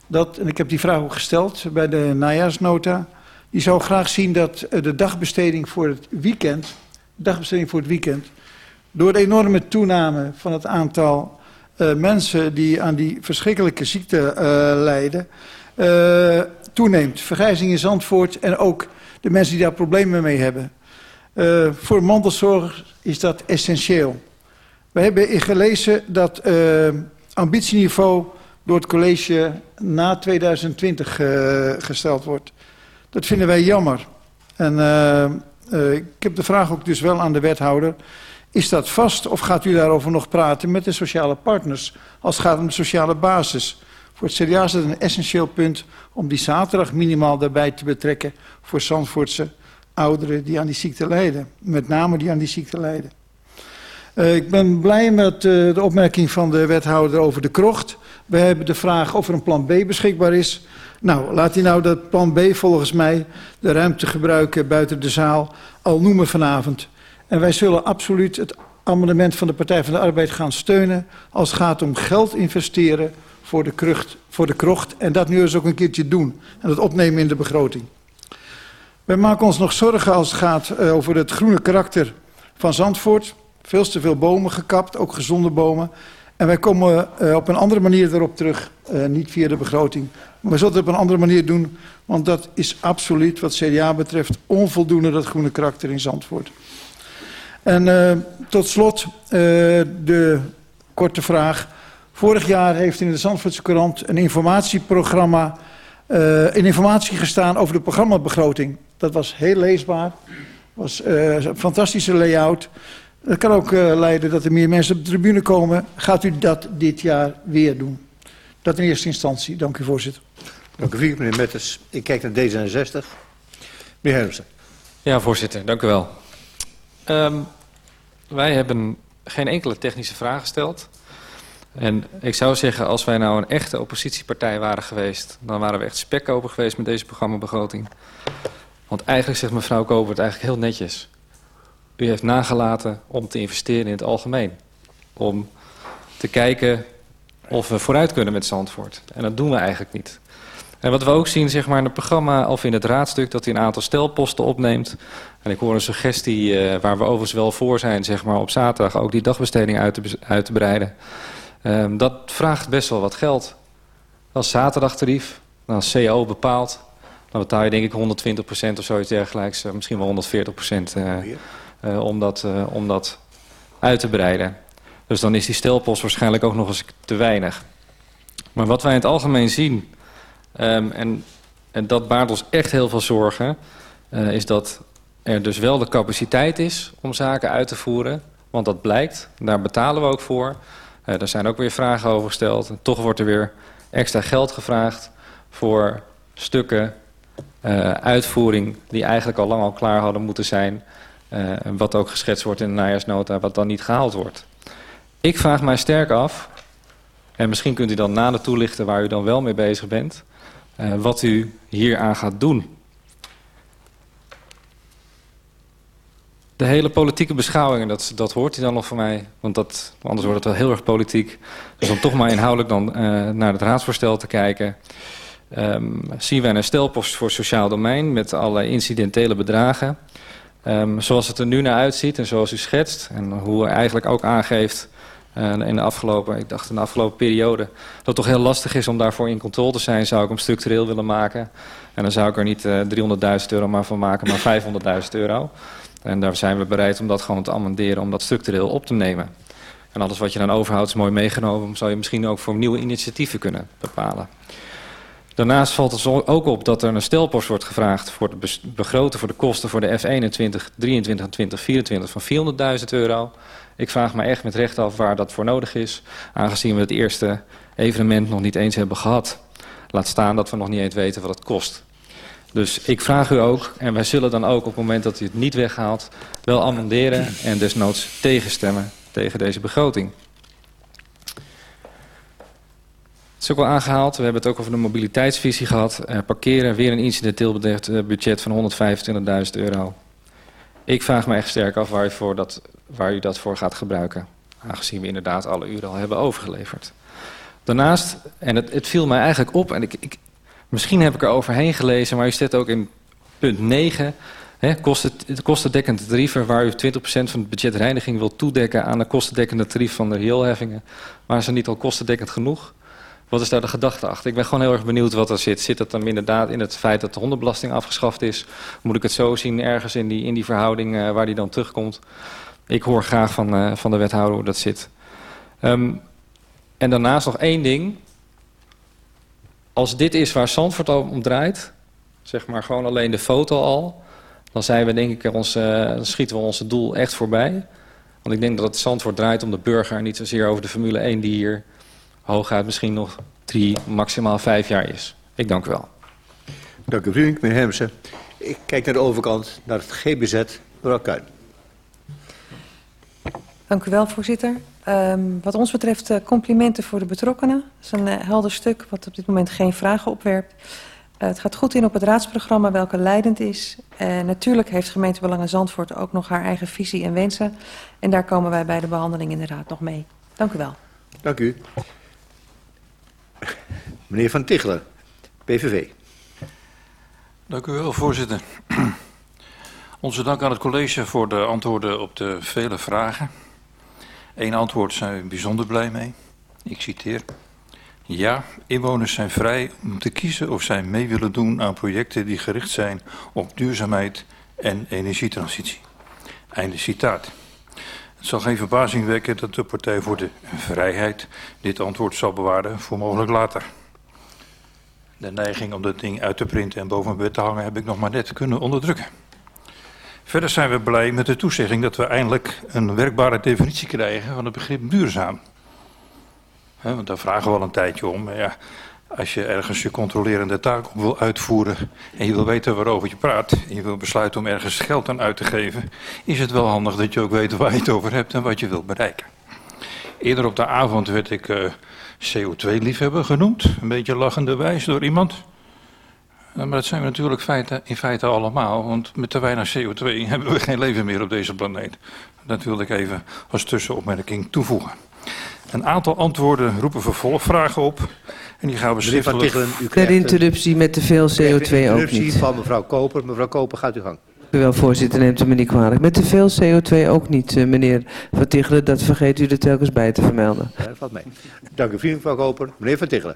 dat, en ik heb die vraag ook gesteld bij de najaarsnota... die zou graag zien dat de dagbesteding voor het weekend, dagbesteding voor het weekend... door de enorme toename van het aantal mensen die aan die verschrikkelijke ziekte lijden... Toeneemt. Vergrijzing in Zandvoort en ook de mensen die daar problemen mee hebben. Voor mantelzorg is dat essentieel. We hebben gelezen dat ambitieniveau door het college na 2020 uh, gesteld wordt. Dat vinden wij jammer. En ik heb de vraag ook dus wel aan de wethouder. Is dat vast of gaat u daarover nog praten met de sociale partners als het gaat om de sociale basis? Voor het CDA is het een essentieel punt om die zaterdag minimaal daarbij te betrekken voor Zandvoortse ouderen die aan die ziekte lijden. Met name die aan die ziekte lijden. Uh, ik ben blij met uh, de opmerking van de wethouder over de krocht. We hebben de vraag of er een plan B beschikbaar is. Nou, laat hij nou dat plan B volgens mij de ruimte gebruiken buiten de zaal al noemen vanavond. En wij zullen absoluut het amendement van de Partij van de Arbeid gaan steunen als het gaat om geld investeren voor de, krucht, voor de krocht. En dat nu eens ook een keertje doen. En dat opnemen in de begroting. Wij maken ons nog zorgen als het gaat uh, over het groene karakter van Zandvoort. Veel te veel bomen gekapt, ook gezonde bomen. En wij komen uh, op een andere manier erop terug. Uh, niet via de begroting. Maar we zullen het op een andere manier doen. Want dat is absoluut wat CDA betreft onvoldoende dat groene karakter in Zandvoort. En tot slot de korte vraag. Vorig jaar heeft in de Zandvoortse krant een informatieprogramma, een informatie gestaan over de programmabegroting. Dat was heel leesbaar, was een fantastische layout. Dat kan ook uh, leiden dat er meer mensen op de tribune komen. Gaat u dat dit jaar weer doen? Dat in eerste instantie. Dank u voorzitter. Dank u meneer Metters. Ik kijk naar D66. Meneer Hermsen. Ja voorzitter, dank u wel. Um, wij hebben geen enkele technische vraag gesteld. En ik zou zeggen, als wij nou een echte oppositiepartij waren geweest... dan waren we echt spekkoper geweest met deze programmabegroting. Want eigenlijk zegt mevrouw Koper eigenlijk heel netjes. U heeft nagelaten om te investeren in het algemeen. Om te kijken of we vooruit kunnen met Zandvoort. En dat doen we eigenlijk niet. En wat we ook zien zeg maar, in het programma of in het raadstuk... dat hij een aantal stelposten opneemt. En ik hoor een suggestie uh, waar we overigens wel voor zijn... Zeg maar, op zaterdag ook die dagbesteding uit te, uit te breiden... Um, dat vraagt best wel wat geld. Als zaterdagtarief, als CO bepaalt, dan betaal je denk ik 120% of zoiets dergelijks, uh, misschien wel 140% uh, uh, om, dat, uh, om dat uit te breiden. Dus dan is die stelpost waarschijnlijk ook nog eens te weinig. Maar wat wij in het algemeen zien, um, en, en dat baart ons echt heel veel zorgen, uh, is dat er dus wel de capaciteit is om zaken uit te voeren. Want dat blijkt, daar betalen we ook voor. Uh, er zijn ook weer vragen over gesteld. En toch wordt er weer extra geld gevraagd voor stukken uitvoering die eigenlijk al lang al klaar hadden moeten zijn. Uh, wat ook geschetst wordt in de najaarsnota, wat dan niet gehaald wordt. Ik vraag mij sterk af, en misschien kunt u dan nader toelichten waar u dan wel mee bezig bent, uh, wat u hier aan gaat doen. de hele politieke beschouwingen, dat, dat hoort hij dan nog van mij. Want dat, anders wordt het wel heel erg politiek. Dus om toch maar inhoudelijk dan uh, naar het raadsvoorstel te kijken. Um, zien wij een stelpost voor sociaal domein met allerlei incidentele bedragen. Um, zoals het er nu naar uitziet en zoals u schetst. En hoe u eigenlijk ook aangeeft En in de afgelopen, ik dacht in de afgelopen periode, dat het toch heel lastig is om daarvoor in controle te zijn, zou ik hem structureel willen maken. En dan zou ik er niet eh 300.000 euro maar van maken, maar 500.000 euro. En daar zijn we bereid om dat gewoon te amenderen, om dat structureel op te nemen. En alles wat je dan overhoudt is mooi meegenomen, zou je misschien ook voor nieuwe initiatieven kunnen bepalen. Daarnaast valt het ook op dat er een stelpost wordt gevraagd voor het begroten voor de kosten voor de F21, 23 en 2024 van 400.000 euro. Ik vraag me echt met recht af waar dat voor nodig is, aangezien we het eerste evenement nog niet eens hebben gehad. Laat staan dat we nog niet eens weten wat het kost. Dus ik vraag u ook, en wij zullen dan ook op het moment dat u het niet weghaalt, wel amenderen en desnoods tegenstemmen tegen deze begroting. Het is ook al aangehaald. We hebben het ook over de mobiliteitsvisie gehad. Eh, parkeren, weer een incidenteel eh, budget van 125.000 euro. Ik vraag me echt sterk af waar u, dat, waar u dat voor gaat gebruiken. Aangezien we inderdaad alle uren al hebben overgeleverd. Daarnaast, en het, het viel mij eigenlijk op, en ik, ik, misschien heb ik er overheen gelezen, maar u zit ook in punt 9. Hè, kosten, de kostendekkende tarieven waar u 20% van het budget reiniging wil toedekken aan de kostendekkende tarief van de rioolheffingen. Maar ze niet al kostendekkend genoeg? Wat is daar de gedachte achter? Ik ben gewoon heel erg benieuwd wat er zit. Zit dat dan inderdaad in het feit dat de hondenbelasting afgeschaft is? Moet ik het zo zien ergens in die, in die verhouding eh, waar die dan terugkomt? Ik hoor graag van, eh, van de wethouder hoe dat zit. Ehm, en daarnaast nog één ding. Als dit is waar Zandvoort om draait, zeg maar gewoon alleen de foto al, dan zijn we denk ik ons, eh, schieten we ons doel echt voorbij. Want ik denk dat het Zandvoort draait om de burger en niet zozeer over de Formule 1 die hier hooguit misschien nog drie, maximaal vijf jaar is. Ik dank u wel. Dank u vriendelijk, meneer Hemsen. Ik kijk naar de overkant, naar het GBZ, mevrouw Kuijn. Dank u wel, voorzitter. Ehm, wat ons betreft eh, complimenten voor de betrokkenen. Dat is een eh, helder stuk wat op dit moment geen vragen opwerpt. Eh, het gaat goed in op het raadsprogramma welke leidend is. En natuurlijk heeft gemeente Belangen Zandvoort ook nog haar eigen visie en wensen. En daar komen wij bij de behandeling in de raad nog mee. Dank u wel. Dank u. Meneer Van Tichelen, PVV. Dank u wel, voorzitter. Onze dank aan het college voor de antwoorden op de vele vragen. Eén antwoord zijn we bijzonder blij mee. Ik citeer. Ja, inwoners zijn vrij om te kiezen of zij mee willen doen aan projecten die gericht zijn op duurzaamheid en energietransitie. Einde citaat. Het zal geen verbazing wekken dat de Partij voor de Vrijheid dit antwoord zal bewaren voor mogelijk later. De neiging om dat ding uit te printen en boven mijn bed te hangen heb ik nog maar net kunnen onderdrukken. Verder zijn we blij met de toezegging dat we eindelijk een werkbare definitie krijgen van het begrip duurzaam. Want daar vragen we al een tijdje om. Ja, als je ergens je controlerende taak op wil uitvoeren en je wil weten waarover je praat en je wil besluiten om ergens geld aan uit te geven, is het wel handig dat je ook weet waar je het over hebt en wat je wilt bereiken. Eerder op de avond werd ik eh, CO2-liefhebber genoemd, een beetje lachende wijs door iemand. Eh, Maar dat zijn we natuurlijk feite, in feite allemaal, want met te weinig CO2 hebben we geen leven meer op deze planeet. Dat wilde ik even als tussenopmerking toevoegen. Een aantal antwoorden roepen vervolgvragen op. En die gaan we schriftelijk... Per interruptie met te veel u krijgt een CO2 ook interruptie niet. van mevrouw Koper. Mevrouw Koper, gaat u gang. Dank u wel, voorzitter, neemt u me niet kwalijk. Met te veel CO2 ook niet, eh, meneer Van Tichelen. Dat vergeet u er telkens bij te vermelden. Ja, dat valt mee. Dank u vriendelijk, mevrouw Koper. Meneer Van Tichelen.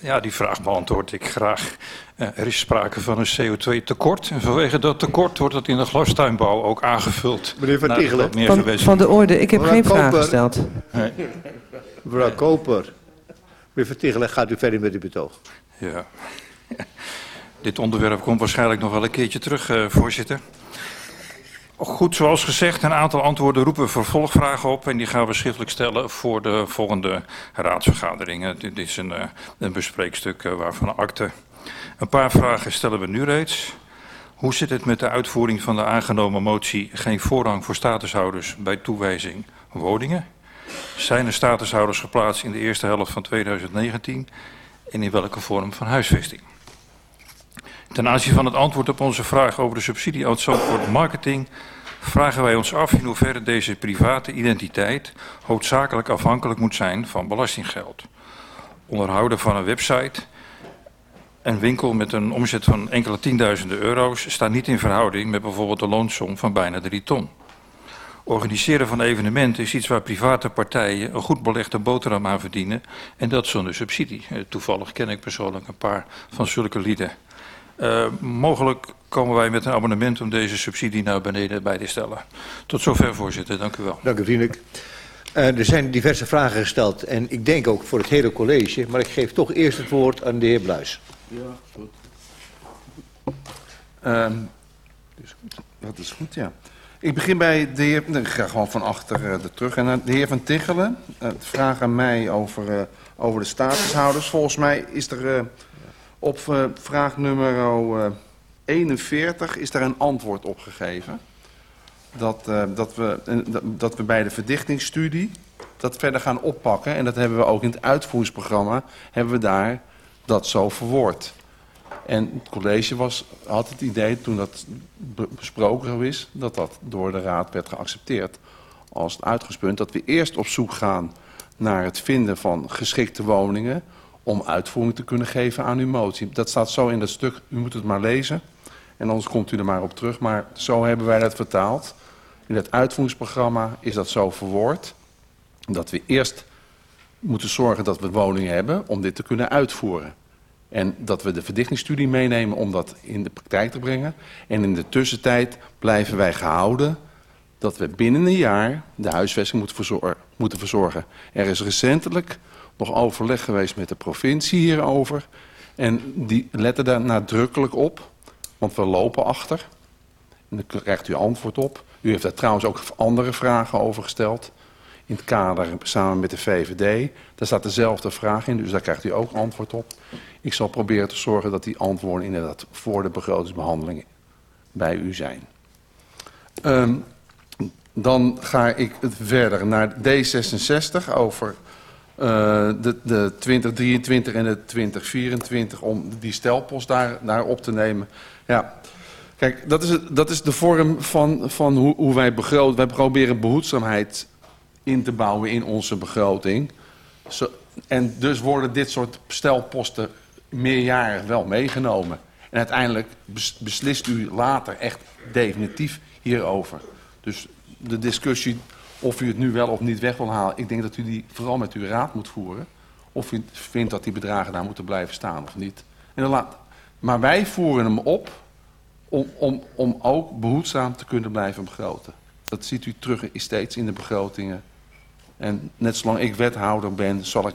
Ja, die vraag beantwoord ik graag. Eh, er is sprake van een CO2-tekort. En vanwege dat tekort wordt het in de glastuinbouw ook aangevuld. Meneer Van Tichelen. Van, van de orde, ik heb Mevrouw geen vraag gesteld. Nee, Mevrouw Koper. Meneer Van Tichelen, gaat u verder met uw betoog. ja. Dit onderwerp komt waarschijnlijk nog wel een keertje terug, eh, voorzitter. Goed, zoals gezegd, een aantal antwoorden roepen vervolgvragen op. En die gaan we schriftelijk stellen voor de volgende raadsvergaderingen. Dit is een, eh, een bespreekstuk eh, waarvan akte. Een paar vragen stellen we nu reeds. Hoe zit het met de uitvoering van de aangenomen motie geen voorrang voor statushouders bij toewijzing woningen? Zijn er statushouders geplaatst in de eerste helft van 2019 en in welke vorm van huisvesting? Ten aanzien van het antwoord op onze vraag over de subsidie Zandvoort Marketing vragen wij ons af in hoeverre deze private identiteit hoofdzakelijk afhankelijk moet zijn van belastinggeld. Onderhouden van een website een winkel met een omzet van enkele tienduizenden euro's staat niet in verhouding met bijvoorbeeld de loonsom van bijna 3 ton. Organiseren van evenementen is iets waar private partijen een goed belegde boterham aan verdienen. En dat zonder subsidie. Eh, Toevallig ken ik persoonlijk een paar van zulke lieden. Uh, mogelijk komen wij met een abonnement om deze subsidie naar beneden bij te stellen. Tot zover, voorzitter. Dank u wel. Dank u vriendelijk. Uh, er zijn diverse vragen gesteld en ik denk ook voor het hele college, maar ik geef toch eerst het woord aan de heer Bluis. Ja, goed. Um, dus goed. Dat is goed, ja. Ik begin bij de heer, nee, ik ga gewoon van achter uh, de terug. En de heer Van Tichelen, uh, vraag aan mij over, uh, over de statushouders. Volgens mij is er uh, op uh, vraag nummer uh, 41 is daar een antwoord op gegeven. Dat, uh, dat, we, dat we bij de verdichtingsstudie dat verder gaan oppakken. En dat hebben we ook in het uitvoeringsprogramma, hebben we daar dat zo verwoord. En het college was, had het idee, toen dat besproken is, dat dat door de raad werd geaccepteerd als het uitgangspunt. Dat we eerst op zoek gaan naar het vinden van geschikte woningen om uitvoering te kunnen geven aan uw motie. Dat staat zo in dat stuk, u moet het maar lezen. En anders komt u er maar op terug. Maar zo hebben wij dat vertaald. In het uitvoeringsprogramma is dat zo verwoord. Dat we eerst moeten zorgen dat we woningen hebben om dit te kunnen uitvoeren. En dat we de verdichtingsstudie meenemen om dat in de praktijk te brengen. En in de tussentijd blijven wij gehouden dat we binnen een jaar de huisvesting moeten verzorgen. Er is recentelijk nog overleg geweest met de provincie hierover. En die letten daar nadrukkelijk op, want we lopen achter. En daar krijgt u antwoord op. U heeft daar trouwens ook andere vragen over gesteld. In het kader samen met de VVD. Daar staat dezelfde vraag in, dus daar krijgt u ook antwoord op. Ik zal proberen te zorgen dat die antwoorden inderdaad voor de begrotingsbehandeling bij u zijn. Um, dan ga ik verder naar D66 over de, de 2023 en de 2024 om die stelpost daar, daar op te nemen. Ja, kijk, dat is, het, dat is de vorm van, van hoe, hoe wij begroten. Wij proberen behoedzaamheid in te bouwen in onze begroting. Zo, en dus worden dit soort stelposten meerjarig wel meegenomen. En uiteindelijk beslist u later echt definitief hierover. Dus de discussie of u het nu wel of niet weg wil halen... ik denk dat u die vooral met uw raad moet voeren. Of u vindt dat die bedragen daar moeten blijven staan of niet. En dan laat, maar wij voeren hem op om, om, om ook behoedzaam te kunnen blijven begroten. Dat ziet u terug steeds in de begrotingen. En net zolang ik wethouder ben, zal ik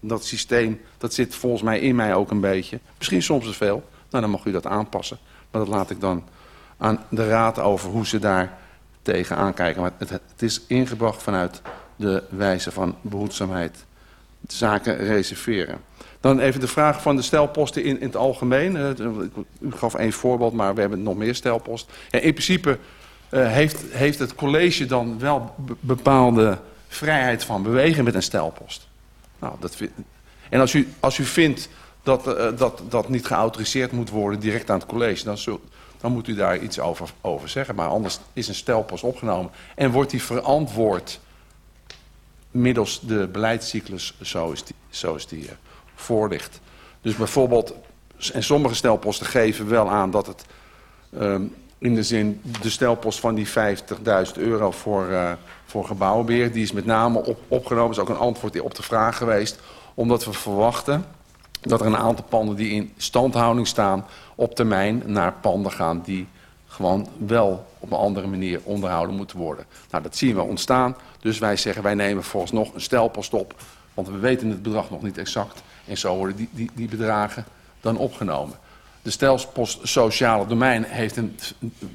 dat systeem, dat zit volgens mij in mij ook een beetje. Misschien soms te veel. Nou, dan mag u dat aanpassen. Maar dat laat ik dan aan de raad over hoe ze daar tegen aankijken. Maar het, het is ingebracht vanuit de wijze van behoedzaamheid. Zaken reserveren. Dan even de vraag van de stelposten in, in het algemeen. Uh, u gaf één voorbeeld, maar we hebben nog meer stelposten. Ja, in principe uh, heeft, heeft het college dan wel bepaalde vrijheid van bewegen met een stelpost. Nou, dat. En als u, als u vindt dat, uh, dat dat niet geautoriseerd moet worden direct aan het college... dan, zul, dan moet u daar iets over, over zeggen. Maar anders is een stelpost opgenomen en wordt die verantwoord middels de beleidscyclus zoals die, zoals die uh, voorligt. Dus bijvoorbeeld, en sommige stelposten geven wel aan dat het um, in de zin, de stelpost van die 50.000 euro voor, uh, voor gebouwenbeheer, die is met name op, opgenomen, is ook een antwoord op de vraag geweest, omdat we verwachten dat er een aantal panden die in standhouding staan op termijn naar panden gaan die gewoon wel op een andere manier onderhouden moeten worden. Nou, dat zien we ontstaan. Dus wij zeggen, wij nemen volgens nog een stelpost op. Want we weten het bedrag nog niet exact. En zo worden die, die, die bedragen dan opgenomen. De stelpost sociale domein heeft een,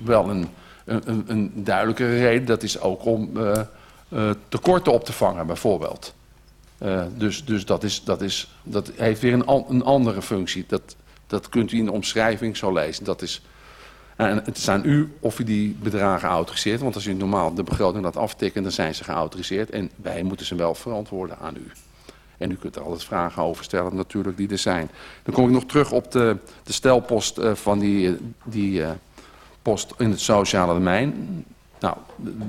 wel een, een, een duidelijkere reden. Dat is ook om uh, uh, tekorten op te vangen bijvoorbeeld. Uh, dus dus dat, is, dat, is, dat heeft weer een, een andere functie. Dat, dat kunt u in de omschrijving zo lezen. Dat is, het is aan u of u die bedragen autoriseert. Want als u normaal de begroting laat aftikken, dan zijn ze geautoriseerd. En wij moeten ze wel verantwoorden aan u. En u kunt er altijd vragen over stellen natuurlijk die er zijn. Dan kom ik nog terug op de, de stelpost uh, van die, die uh, post in het sociale domein. Nou,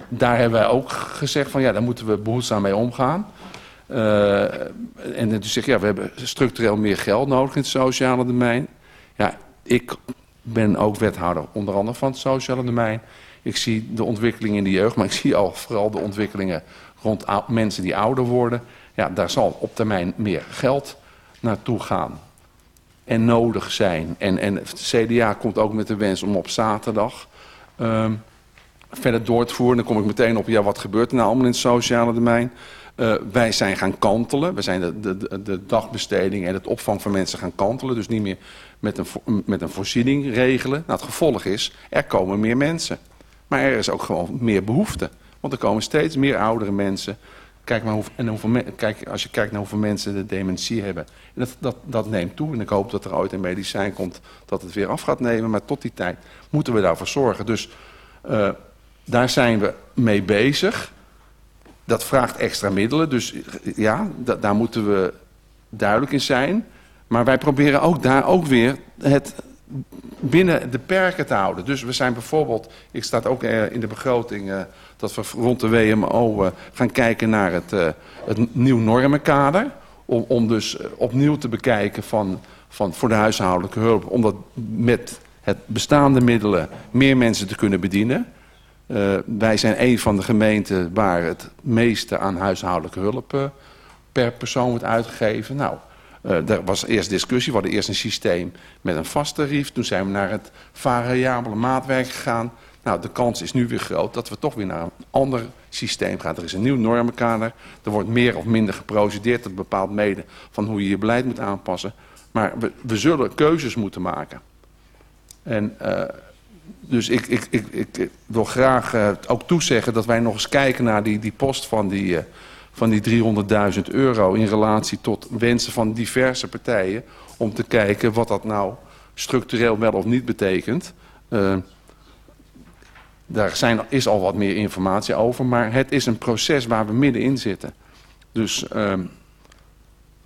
daar hebben wij ook gezegd van ja, daar moeten we behoedzaam mee omgaan. Uh, en toen zeg ja, we hebben structureel meer geld nodig in het sociale domein. Ja, ik ben ook wethouder onder andere van het sociale domein. Ik zie de ontwikkeling in de jeugd, maar ik zie al vooral de ontwikkelingen rond mensen die ouder worden. Ja, daar zal op termijn meer geld naartoe gaan en nodig zijn. En, en CDA komt ook met de wens om op zaterdag ehm, verder door te voeren. Dan kom ik meteen op, ja, wat gebeurt er nou allemaal in het sociale domein? Eh, wij zijn gaan kantelen. We zijn de, de, de- dagbesteding en het opvang van mensen gaan kantelen. Dus niet meer met een, met een voorziening regelen. Nou, het gevolg is, er komen meer mensen. Maar er is ook gewoon meer behoefte. Want er komen steeds meer oudere mensen. Kijk maar hoe, en hoeveel, kijk, als je kijkt naar hoeveel mensen de dementie hebben. En dat, dat, dat neemt toe. En ik hoop dat er ooit een medicijn komt dat het weer af gaat nemen. Maar tot die tijd moeten we daarvoor zorgen. Dus eh, daar zijn we mee bezig. Dat vraagt extra middelen. Dus ja, da- daar moeten we duidelijk in zijn. Maar wij proberen ook daar ook weer het binnen de perken te houden. Dus we zijn bijvoorbeeld, ik staat ook eh, in de begroting eh, dat we rond de WMO eh, gaan kijken naar het, het nieuw normenkader. Om, om dus opnieuw te bekijken van, van voor de huishoudelijke hulp. Om dat met het bestaande middelen meer mensen te kunnen bedienen. Eh, wij zijn een van de gemeenten waar het meeste aan huishoudelijke hulp eh, per persoon wordt uitgegeven. Nou, eh daar was eerst discussie. We hadden eerst een systeem met een vast tarief. Toen zijn we naar het variabele maatwerk gegaan. Nou, de kans is nu weer groot dat we toch weer naar een ander systeem gaan. Er is een nieuw normenkader. Er wordt meer of minder geprocedeerd. Dat bepaalt mede van hoe je je beleid moet aanpassen. Maar we, we zullen keuzes moeten maken. En dus ik, ik, ik, ik, wil graag eh, ook toezeggen dat wij nog eens kijken naar die, die post van die, eh, van die 300.000 euro in relatie tot wensen van diverse partijen. Om te kijken wat dat nou structureel wel of niet betekent. Eh, daar zijn, is al wat meer informatie over, maar het is een proces waar we middenin zitten. Dus ehm,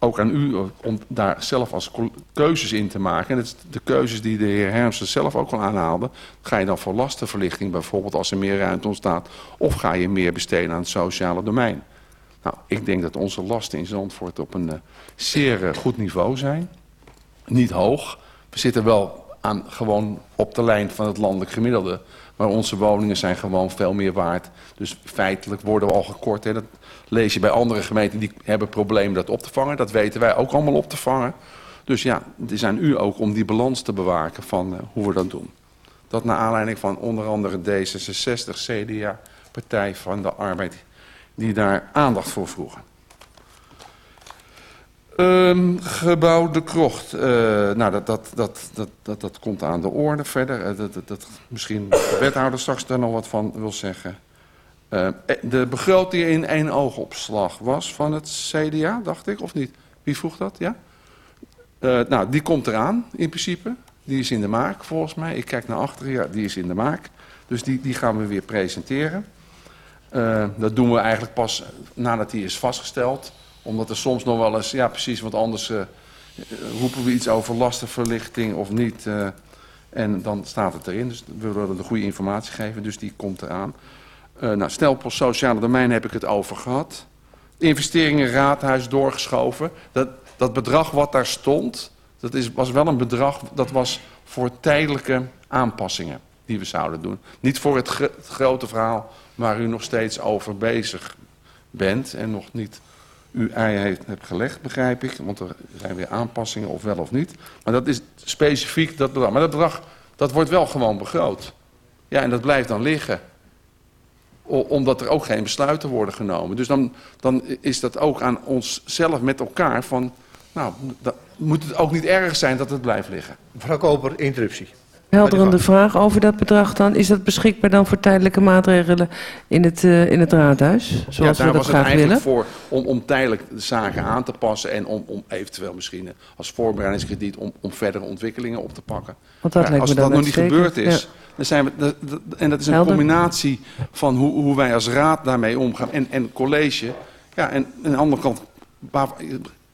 ook aan u eh, om daar zelf als keuzes in te maken. En de keuzes die de heer Hermsen zelf ook al aanhaalde. Ga je dan voor lastenverlichting bijvoorbeeld als er meer ruimte ontstaat? Of ga je meer besteden aan het sociale domein? Nou, ik denk dat onze lasten in Zandvoort op een eh, zeer eh, goed niveau zijn. Niet hoog. We zitten wel aan, gewoon op de lijn van het landelijk gemiddelde. Maar onze woningen zijn gewoon veel meer waard. Dus feitelijk worden we al gekort. Hè. Dat lees je bij andere gemeenten die hebben problemen dat op te vangen. Dat weten wij ook allemaal op te vangen. Dus ja, het is aan u ook om die balans te bewaken van eh, hoe we dat doen. Dat naar aanleiding van onder andere D66, CDA, Partij van de Arbeid, die daar aandacht voor vroegen. Ehm, gebouw De Krocht. Eh, nou, dat, dat, dat, dat, dat, dat komt aan de orde verder. Eh, dat, dat, dat, misschien de wethouder straks daar nog wat van wil zeggen. Eh, de begroting in één oogopslag was van het CDA, dacht ik, of niet? Wie vroeg dat, ja? Eh, nou, die komt eraan, in principe. Die is in de maak, volgens mij. Ik kijk naar achteren, ja, die is in de maak. Dus die, die gaan we weer presenteren. Eh, dat doen we eigenlijk pas nadat die is vastgesteld. Omdat er soms nog wel eens, ja precies, want anders eh, roepen we iets over lastenverlichting of niet. eh, en dan staat het erin. Dus we willen de goede informatie geven, dus die komt eraan. Eh nou, snelpost sociale domein heb ik het over gehad. Investeringen raadhuis doorgeschoven. Dat, dat bedrag wat daar stond, dat is, was wel een bedrag dat was voor tijdelijke aanpassingen die we zouden doen. Niet voor het grote verhaal waar u nog steeds over bezig bent en nog niet uw ei heeft, hebt gelegd, begrijp ik. Want er zijn weer aanpassingen, of wel of niet. Maar dat is specifiek dat bedrag. Maar dat bedrag, dat wordt wel gewoon begroot. Ja, en dat blijft dan liggen. Omdat er ook geen besluiten worden genomen. Dus dan, dan is dat ook aan ons zelf met elkaar van... Nou, dat, moet het ook niet erg zijn dat het blijft liggen. Mevrouw Koper, interruptie. Helderende vraag over dat bedrag dan. Is dat beschikbaar dan voor tijdelijke maatregelen in het, eh, in het raadhuis? Zoals ja, daar we dat was het eigenlijk willen? voor om, om tijdelijk de zaken aan te passen... en om, om eventueel misschien eh, als voorbereidingskrediet... om, om verdere ontwikkelingen op te pakken. Want dat Ja, lijkt als dat dan nog niet gebeurd is... ja. Dan zijn we, dat- dat- en dat is een Helder. combinatie van hoe, hoe wij als raad daarmee omgaan... en, en college. Ja, en aan de andere kant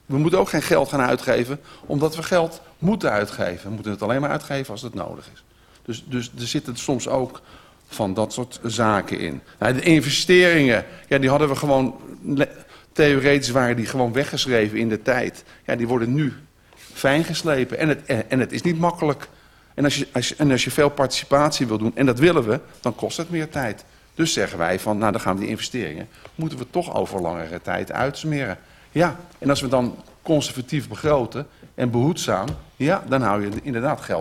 we moeten ook geen geld gaan uitgeven, omdat we geld moeten uitgeven. We moeten het alleen maar uitgeven als het nodig is. Dus, dus er zitten soms ook van dat soort zaken in. Nou, de investeringen, ja, die hadden we gewoon... Theoretisch waren die gewoon weggeschreven in de tijd. Ja, die worden nu fijn geslepen. En het, en het is niet makkelijk. En als, je, als als je veel participatie wil doen, en dat willen we, dan kost het meer tijd. Dus zeggen wij van, nou dan gaan we die investeringen... moeten we toch over langere tijd uitsmeren. Ja, en als we dan conservatief begroten en behoedzaam, ja, dan hou je inderdaad geld.